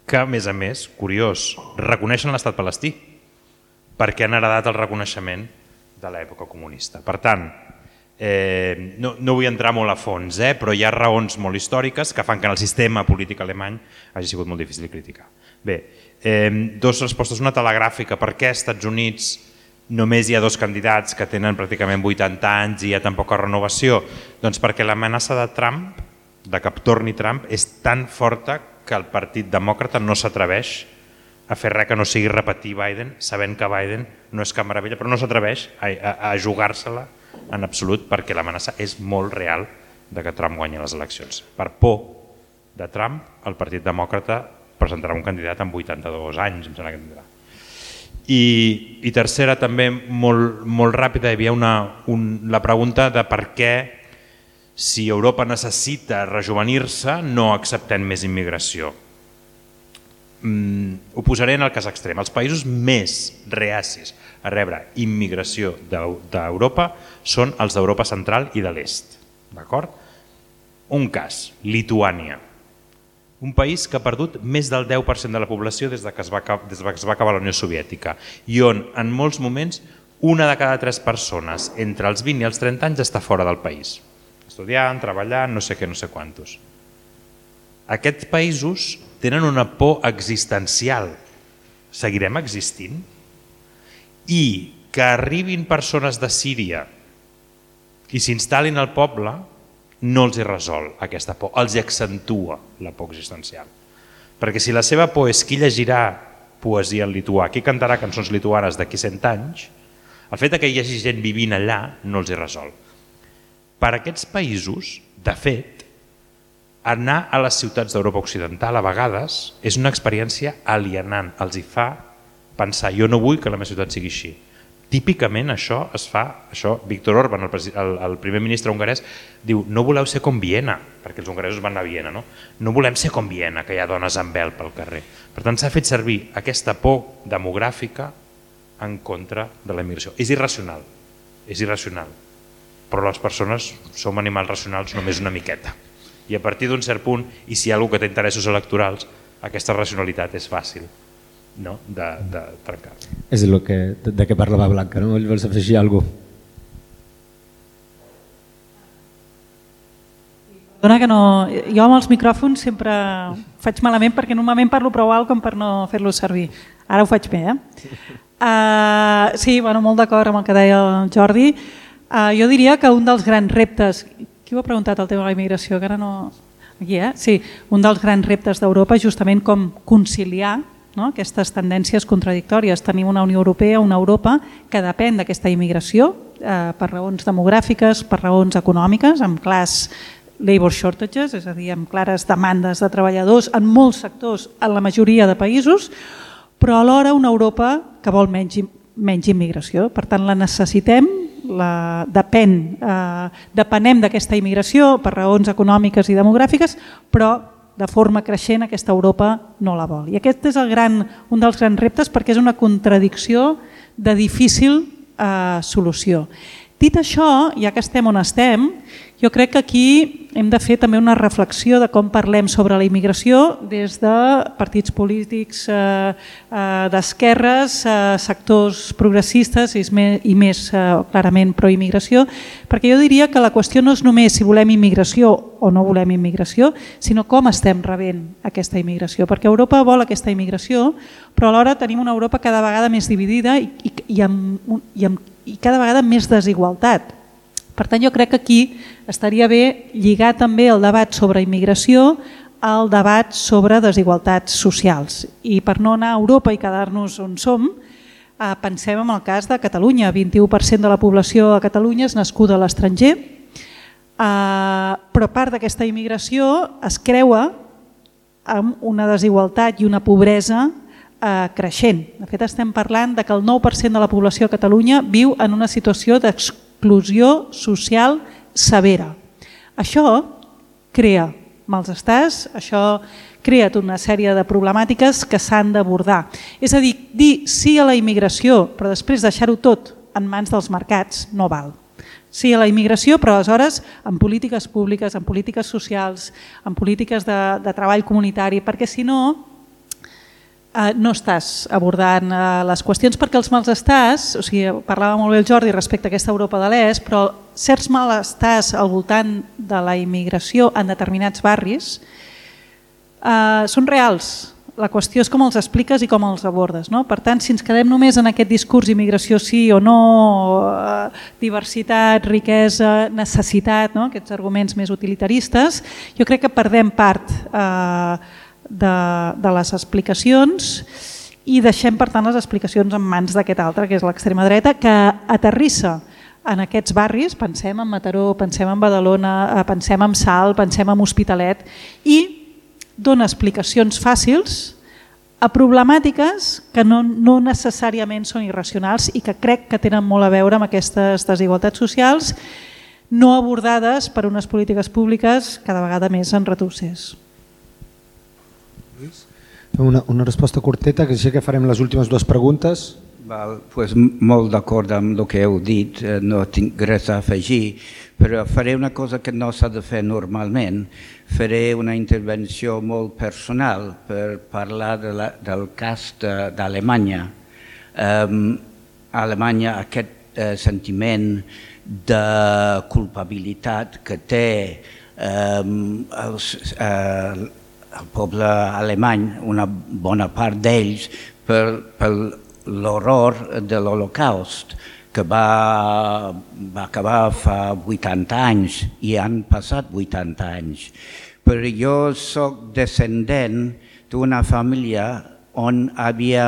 que a més a més, curiós, reconeixen l'estat palestí, perquè han heredat el reconeixement de l'època comunista. Per tant, eh, no, no vull entrar molt a fons, eh, però hi ha raons molt històriques que fan que en el sistema polític alemany hagi sigut molt difícil de criticar. Bé, eh, dos respostes. Una telegràfica, per què als Estats Units només hi ha dos candidats que tenen pràcticament 80 anys i hi ha tan poca renovació? Doncs perquè l'amenaça de Trump, de que torni Trump, és tan forta que el Partit Demòcrata no s'atreveix a fer res que no sigui repetir Biden, sabent que Biden no és cap meravella, però no s'atreveix a, a, a jugar-se-la en absolut perquè l'amenaça és molt real de que Trump guanyi les eleccions. Per por de Trump, el Partit Demòcrata presentarà un candidat amb 82 anys, em sembla que tindrà. I, i tercera, també molt, molt ràpida, hi havia una, un, la pregunta de per què si Europa necessita rejuvenir-se no acceptem més immigració. Mm, ho posaré en el cas extrem. Els països més reacis a rebre immigració d'Europa són els d'Europa central i de l'est. D'acord? Un cas, Lituània un país que ha perdut més del 10% de la població des de que es va, des de que es va acabar la Unió Soviètica i on en molts moments una de cada tres persones entre els 20 i els 30 anys està fora del país, estudiant, treballant, no sé què, no sé quantos. Aquests països tenen una por existencial. Seguirem existint? I que arribin persones de Síria i s'instal·lin al poble no els hi resol aquesta por, els hi accentua la por existencial. Perquè si la seva por és qui llegirà poesia en lituà, qui cantarà cançons lituanes d'aquí 100 anys, el fet que hi hagi gent vivint allà no els hi resol. Per aquests països, de fet, anar a les ciutats d'Europa Occidental a vegades és una experiència alienant, els hi fa pensar jo no vull que la meva ciutat sigui així, Típicament això es fa, això Víctor Orban, el, el, el primer ministre hongarès, diu no voleu ser com Viena, perquè els hongaresos van a Viena, no? no volem ser com Viena, que hi ha dones amb vel pel carrer. Per tant, s'ha fet servir aquesta por demogràfica en contra de la immigració. És irracional, és irracional, però les persones som animals racionals només una miqueta. I a partir d'un cert punt, i si hi ha algú que té interessos electorals, aquesta racionalitat és fàcil no? de, de trencar. És el que, de, de què parlava Blanca, no? Vols afegir alguna cosa? Dona que no... Jo amb els micròfons sempre faig malament perquè normalment parlo prou alt com per no fer lo servir. Ara ho faig bé, eh? Uh, sí, bueno, molt d'acord amb el que deia el Jordi. Uh, jo diria que un dels grans reptes... Qui ho ha preguntat el tema de la immigració? Que ara no... Aquí, eh? Sí, un dels grans reptes d'Europa és justament com conciliar no? aquestes tendències contradictòries. Tenim una Unió Europea, una Europa que depèn d'aquesta immigració eh, per raons demogràfiques, per raons econòmiques, amb clars labor shortages, és a dir, amb clares demandes de treballadors en molts sectors, en la majoria de països, però alhora una Europa que vol menys, menys immigració. Per tant, la necessitem, la, depèn, eh, depenem d'aquesta immigració per raons econòmiques i demogràfiques, però de forma creixent aquesta Europa no la vol. I aquest és el gran, un dels grans reptes perquè és una contradicció de difícil eh, solució. Dit això, ja que estem on estem, jo crec que aquí hem de fer també una reflexió de com parlem sobre la immigració des de partits polítics eh, eh, d'esquerres, eh, sectors progressistes i més, i més eh, clarament pro-immigració, perquè jo diria que la qüestió no és només si volem immigració o no volem immigració, sinó com estem rebent aquesta immigració, perquè Europa vol aquesta immigració, però alhora tenim una Europa cada vegada més dividida i, i, i, amb, i, amb, i cada vegada més desigualtat per tant, jo crec que aquí estaria bé lligar també el debat sobre immigració el debat sobre desigualtats socials. I per no anar a Europa i quedar-nos on som, eh, pensem en el cas de Catalunya. 21% de la població a Catalunya és nascuda a l'estranger, eh, però part d'aquesta immigració es creua amb una desigualtat i una pobresa eh, creixent. De fet, estem parlant de que el 9% de la població a Catalunya viu en una situació d'exclusió social severa. Això crea malestars, això crea tota una sèrie de problemàtiques que s'han d'abordar. És a dir, dir sí a la immigració, però després deixar-ho tot en mans dels mercats no val. Sí a la immigració, però aleshores en polítiques públiques, en polítiques socials, en polítiques de, de treball comunitari, perquè si no no estàs abordant eh, les qüestions perquè els malestars, o sigui, parlava molt bé el Jordi respecte a aquesta Europa de l'Est, però certs malestars al voltant de la immigració en determinats barris eh, són reals. La qüestió és com els expliques i com els abordes. No? Per tant, si ens quedem només en aquest discurs immigració sí o no, eh, diversitat, riquesa, necessitat, no? aquests arguments més utilitaristes, jo crec que perdem part eh, de, de les explicacions i deixem per tant les explicacions en mans d'aquest altre, que és l'extrema dreta, que aterrissa en aquests barris, pensem en Mataró, pensem en Badalona, eh, pensem en Sal, pensem en Hospitalet, i dona explicacions fàcils a problemàtiques que no, no necessàriament són irracionals i que crec que tenen molt a veure amb aquestes desigualtats socials no abordades per unes polítiques públiques cada vegada més en retrocés. Una, una resposta curteta, que sí que farem les últimes dues preguntes. Val, pues, molt d'acord amb el que heu dit, eh, no tinc res a afegir, però faré una cosa que no s'ha de fer normalment. Faré una intervenció molt personal per parlar de la, del cas d'Alemanya. Um, Alemanya aquest eh, sentiment de culpabilitat que té um, els, eh, el poble alemany, una bona part d'ells, per, per l'horror de l'Holocaust, que va, va acabar fa 80 anys i han passat 80 anys. Però jo sóc descendent d'una família on havia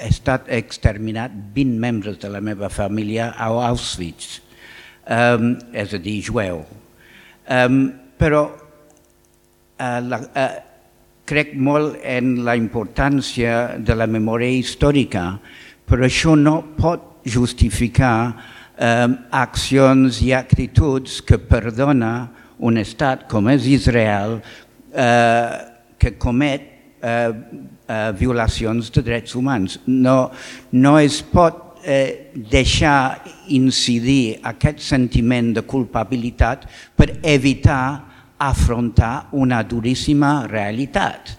estat exterminat 20 membres de la meva família a Auschwitz, um, és a dir, jueu. Um, però uh, la, uh, crec molt en la importància de la memòria històrica, però això no pot justificar eh, accions i actituds que perdona un estat com és Israel eh, que comet eh, eh, violacions de drets humans. No, no es pot eh, deixar incidir aquest sentiment de culpabilitat per evitar afrontar una duríssima realitat.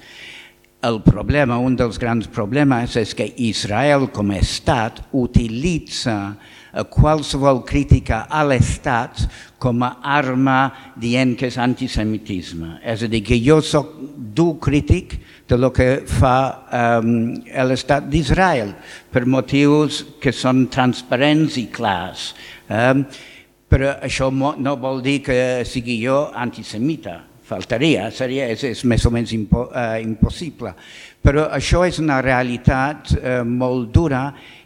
El problema, un dels grans problemes, és que Israel com a estat utilitza eh, qualsevol crítica a l'estat com a arma dient que és antisemitisme. És a dir, que jo sóc dur crític de lo que fa um, l'estat d'Israel per motius que són transparents i clars. Um, però això no vol dir que sigui jo antisemita, faltaria, seria, és, és més o menys impo, eh, impossible. Però això és una realitat eh, molt dura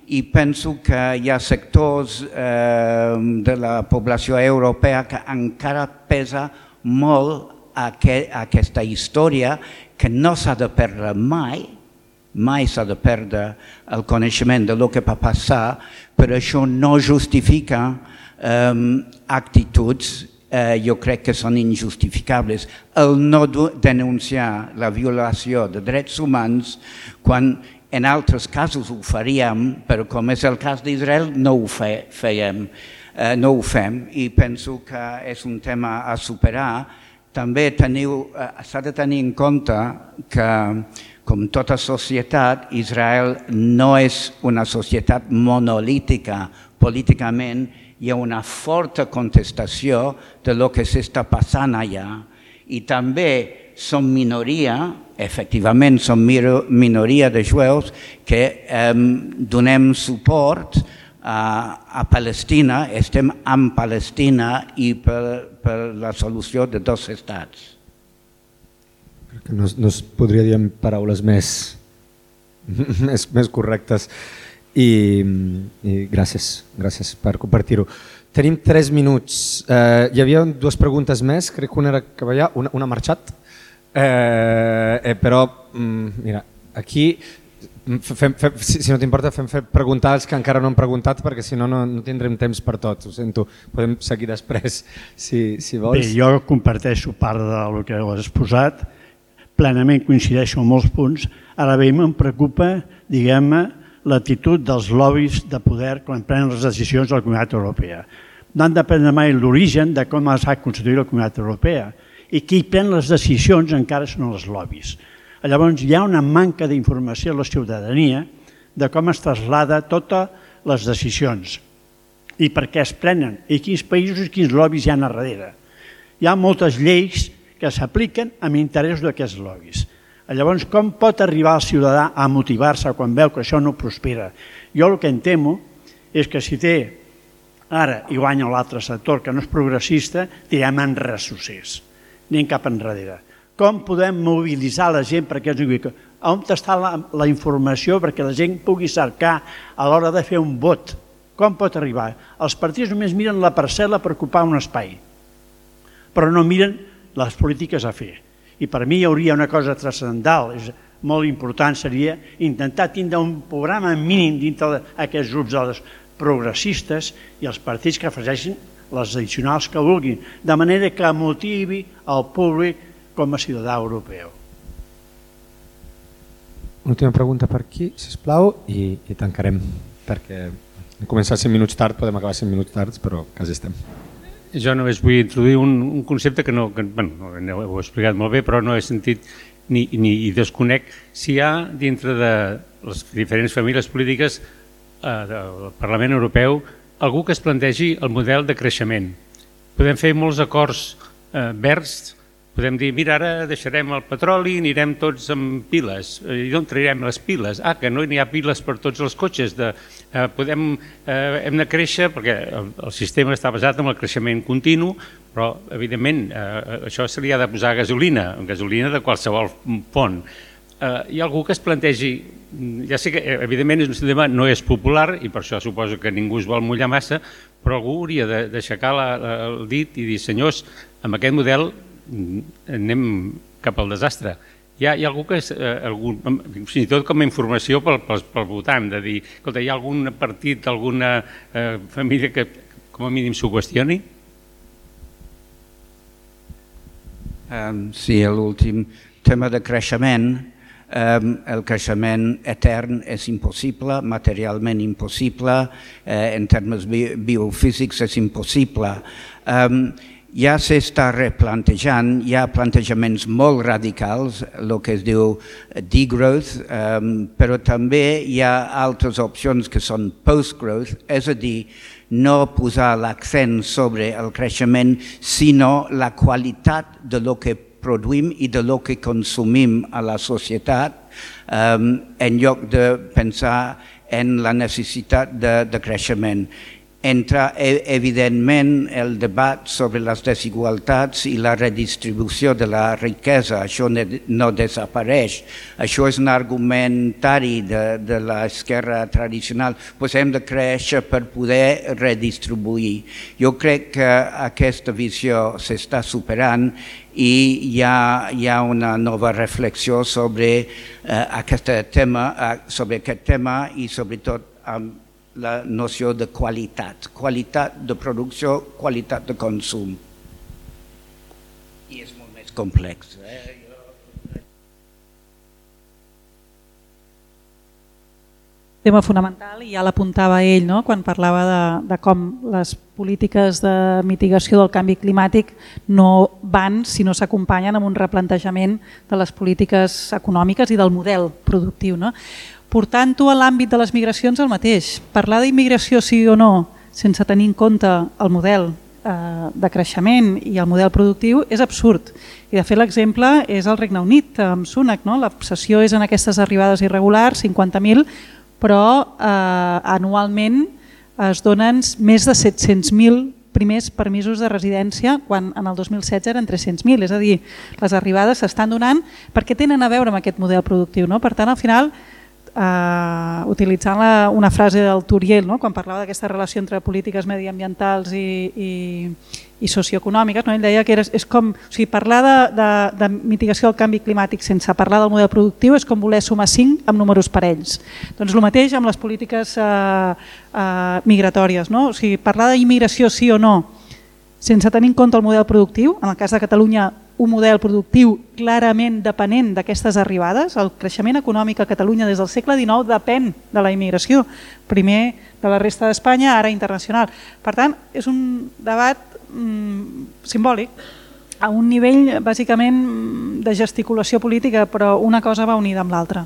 i penso que hi ha sectors eh, de la població europea que encara pesa molt aquest, aquesta història que no s'ha de perdre mai, mai s'ha de perdre el coneixement de lo que va passar, però això no justifica um, actituds eh, jo crec que són injustificables. El no denunciar la violació de drets humans quan en altres casos ho faríem, però com és el cas d'Israel no ho fe, fèiem, eh, no ho fem i penso que és un tema a superar. També eh, s'ha de tenir en compte que com tota societat, Israel no és una societat monolítica políticament hi ha una forta contestació de lo que s'està passant allà i també som minoria, efectivament som minoria de jueus que eh, donem suport a, a Palestina, estem en Palestina i per, per la solució de dos estats. que no, no es podria dir en paraules més, més, més correctes i, i gràcies, gràcies per compartir-ho. Tenim tres minuts. Eh, hi havia dues preguntes més, crec que una era que veia, una, una ha marxat, eh, eh, però mm, mira, aquí Fem, fem, si, si no t'importa, fem fer preguntar els que encara no han preguntat perquè si no, no, no tindrem temps per tot. Ho sento, podem seguir després si, si vols. Bé, jo comparteixo part del que has exposat, plenament coincideixo amb molts punts. Ara bé, em preocupa, diguem-ne, l'actitud dels lobbies de poder quan prenen les decisions de la Comunitat Europea. No han de prendre mai l'origen de com s'ha constituït la Comunitat Europea i qui pren les decisions encara són els lobbies. Llavors hi ha una manca d'informació a la ciutadania de com es traslada totes les decisions i per què es prenen i quins països i quins lobbies hi ha a darrere. Hi ha moltes lleis que s'apliquen amb interès d'aquests lobbies. Llavors, com pot arribar el ciutadà a motivar-se quan veu que això no prospera? Jo el que em temo és que si té ara i guanya l'altre sector que no és progressista, tirem en ressucés, anem cap enrere com podem mobilitzar la gent perquè es digui on està la, la informació perquè la gent pugui cercar a l'hora de fer un vot. Com pot arribar? Els partits només miren la parcel·la per ocupar un espai, però no miren les polítiques a fer. I per mi hi hauria una cosa transcendental, és molt important, seria intentar tindre un programa mínim dintre d'aquests grups dels progressistes i els partits que afegeixin les addicionals que vulguin, de manera que motivi el públic com a ciutadà europeu. Última pregunta per aquí, si us plau, i, i tancarem, perquè hem començat 5 minuts tard, podem acabar 5 minuts tard, però quasi estem. Jo només vull introduir un, un concepte que, no, que bueno, no ho he explicat molt bé, però no he sentit ni, ni i desconec si hi ha dintre de les diferents famílies polítiques eh, del Parlament Europeu algú que es plantegi el model de creixement. Podem fer molts acords eh, verds Podem dir, mira, ara deixarem el petroli i anirem tots amb piles. I d'on traurem les piles? Ah, que no hi ha piles per tots els cotxes. De, eh, podem, eh, hem de créixer, perquè el, el sistema està basat en el creixement continu, però, evidentment, eh, això se li ha de posar gasolina, gasolina de qualsevol font. Eh, hi ha algú que es plantegi, ja sé que eh, evidentment és un tema no és popular i per això suposo que ningú es vol mullar massa, però algú hauria d'aixecar el dit i dir, senyors, amb aquest model anem cap al desastre. Hi ha, hi ha algú que és, eh, algun, fins i tot com a informació pel, pel, pel votant, de dir, escolta, hi ha algun partit, alguna eh, família que com a mínim s'ho qüestioni? Um, sí, l'últim tema de creixement, um, el creixement etern és impossible, materialment impossible, eh, en termes bi biofísics és impossible. Um, ja s'està replantejant, hi ha plantejaments molt radicals, el que es diu degrowth, um, però també hi ha altres opcions que són post-growth, és a dir, no posar l'accent sobre el creixement, sinó la qualitat de lo que produïm i de lo que consumim a la societat, um, en lloc de pensar en la necessitat de, de creixement entra e, evidentment el debat sobre les desigualtats i la redistribució de la riquesa, això no desapareix. Això és un argumentari de, de l'esquerra tradicional, pues hem de créixer per poder redistribuir. Jo crec que aquesta visió s'està superant i hi ha, hi ha una nova reflexió sobre, uh, aquest tema, uh, sobre aquest tema i sobretot amb la noció de qualitat, qualitat de producció, qualitat de consum. I és molt més complex. Eh? tema fonamental i ja l'apuntava ell no? quan parlava de, de com les polítiques de mitigació del canvi climàtic no van si no s'acompanyen amb un replantejament de les polítiques econòmiques i del model productiu. No? Portant-ho a l'àmbit de les migracions el mateix. Parlar d'immigració sí o no, sense tenir en compte el model eh, de creixement i el model productiu, és absurd. I de fet l'exemple és el Regne Unit, amb Sunak. No? L'obsessió és en aquestes arribades irregulars, 50.000, però eh, anualment es donen més de 700.000 primers permisos de residència quan en el 2016 eren 300.000, és a dir, les arribades s'estan donant perquè tenen a veure amb aquest model productiu. No? Per tant, al final, eh, utilitzant la, una frase del Turiel, no? quan parlava d'aquesta relació entre polítiques mediambientals i, i, i socioeconòmiques, no? ell deia que era, és com, o sigui, parlar de, de, de mitigació del canvi climàtic sense parlar del model productiu és com voler sumar 5 amb números parells. Doncs el mateix amb les polítiques eh, eh, migratòries. No? O sigui, parlar d'immigració sí o no sense tenir en compte el model productiu, en el cas de Catalunya un model productiu clarament depenent d'aquestes arribades. El creixement econòmic a Catalunya des del segle XIX depèn de la immigració, primer de la resta d'Espanya, ara internacional. Per tant, és un debat mm, simbòlic, a un nivell bàsicament de gesticulació política, però una cosa va unida amb l'altra.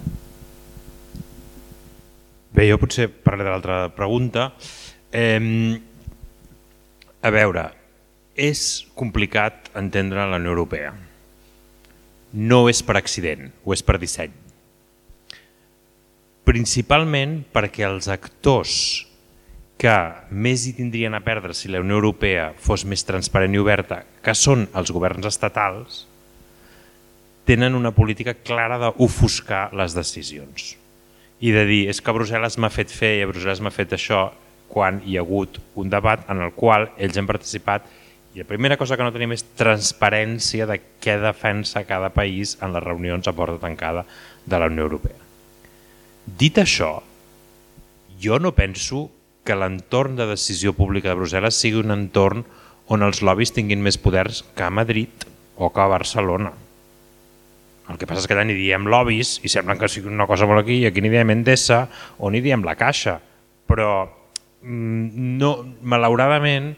Bé, jo potser parlaré de l'altra pregunta. Eh, a veure, és complicat entendre la Unió Europea. No és per accident, o és per disseny. Principalment perquè els actors que més hi tindrien a perdre si la Unió Europea fos més transparent i oberta, que són els governs estatals, tenen una política clara d'ofuscar les decisions i de dir és que Brussel·les m'ha fet fer i Brussel·les m'ha fet això quan hi ha hagut un debat en el qual ells han participat la primera cosa que no tenim és transparència de què defensa cada país en les reunions a porta tancada de la Unió Europea. Dit això, jo no penso que l'entorn de decisió pública de Brussel·les sigui un entorn on els lobbies tinguin més poders que a Madrid o que a Barcelona. El que passa és que allà n'hi diem lobbies i sembla que sigui una cosa molt aquí i aquí n'hi diem Endesa o n'hi diem la Caixa. Però mm, no, malauradament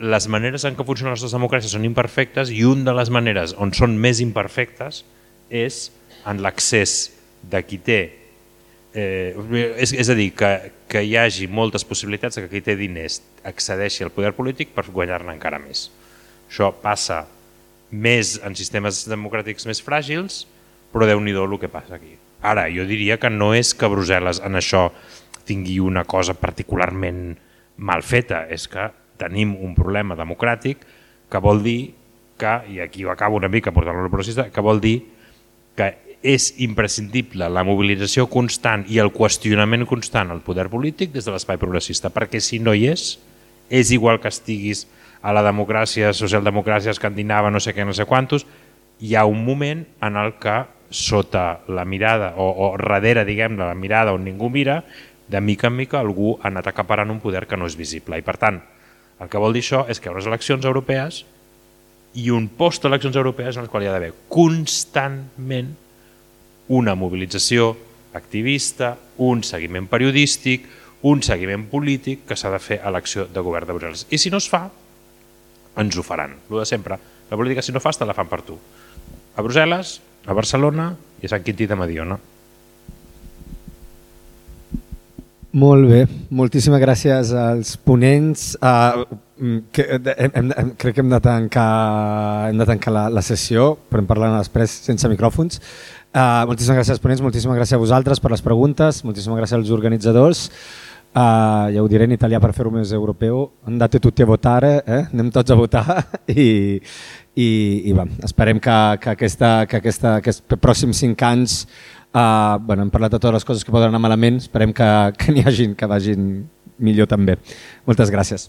les maneres en què funcionen les nostres democràcies són imperfectes i una de les maneres on són més imperfectes és en l'accés de qui té eh, és, és a dir, que, que hi hagi moltes possibilitats que qui té diners accedeixi al poder polític per guanyar-ne encara més. Això passa més en sistemes democràtics més fràgils, però déu nhi el que passa aquí. Ara, jo diria que no és que Brussel·les en això tingui una cosa particularment mal feta, és que tenim un problema democràtic que vol dir que, i aquí ho acabo una mica portant-lo progressista, que vol dir que és imprescindible la mobilització constant i el qüestionament constant al poder polític des de l'espai progressista, perquè si no hi és, és igual que estiguis a la democràcia, socialdemocràcia escandinava, no sé què, no sé quantos, hi ha un moment en el que sota la mirada, o, o darrere, diguem la mirada on ningú mira, de mica en mica algú ha anat acaparant un poder que no és visible. I per tant, el que vol dir això és que hi ha unes eleccions europees i un post-eleccions europees en el qual hi ha d'haver constantment una mobilització activista, un seguiment periodístic, un seguiment polític que s'ha de fer a l'acció de govern de Brussel·les. I si no es fa, ens ho faran. El de sempre. La política, si no fas, te la fan per tu. A Brussel·les, a Barcelona i a Sant Quintí de Mediona. Molt bé, moltíssimes gràcies als ponents. Uh, que, hem, hem, crec que hem de tancar, hem de tancar la, la sessió, podem parlar després sense micròfons. Uh, moltíssimes gràcies als ponents, moltíssimes gràcies a vosaltres per les preguntes, moltíssimes gràcies als organitzadors. Uh, ja ho diré en italià per fer-ho més europeu, andate tutti a votare, eh? anem tots a votar i, i, i va, esperem que, que, aquesta, que aquesta, aquests pròxims cinc anys Uh, bueno, hem parlat de totes les coses que poden anar malament, esperem que, que n'hi hagin que vagin millor també. Moltes gràcies.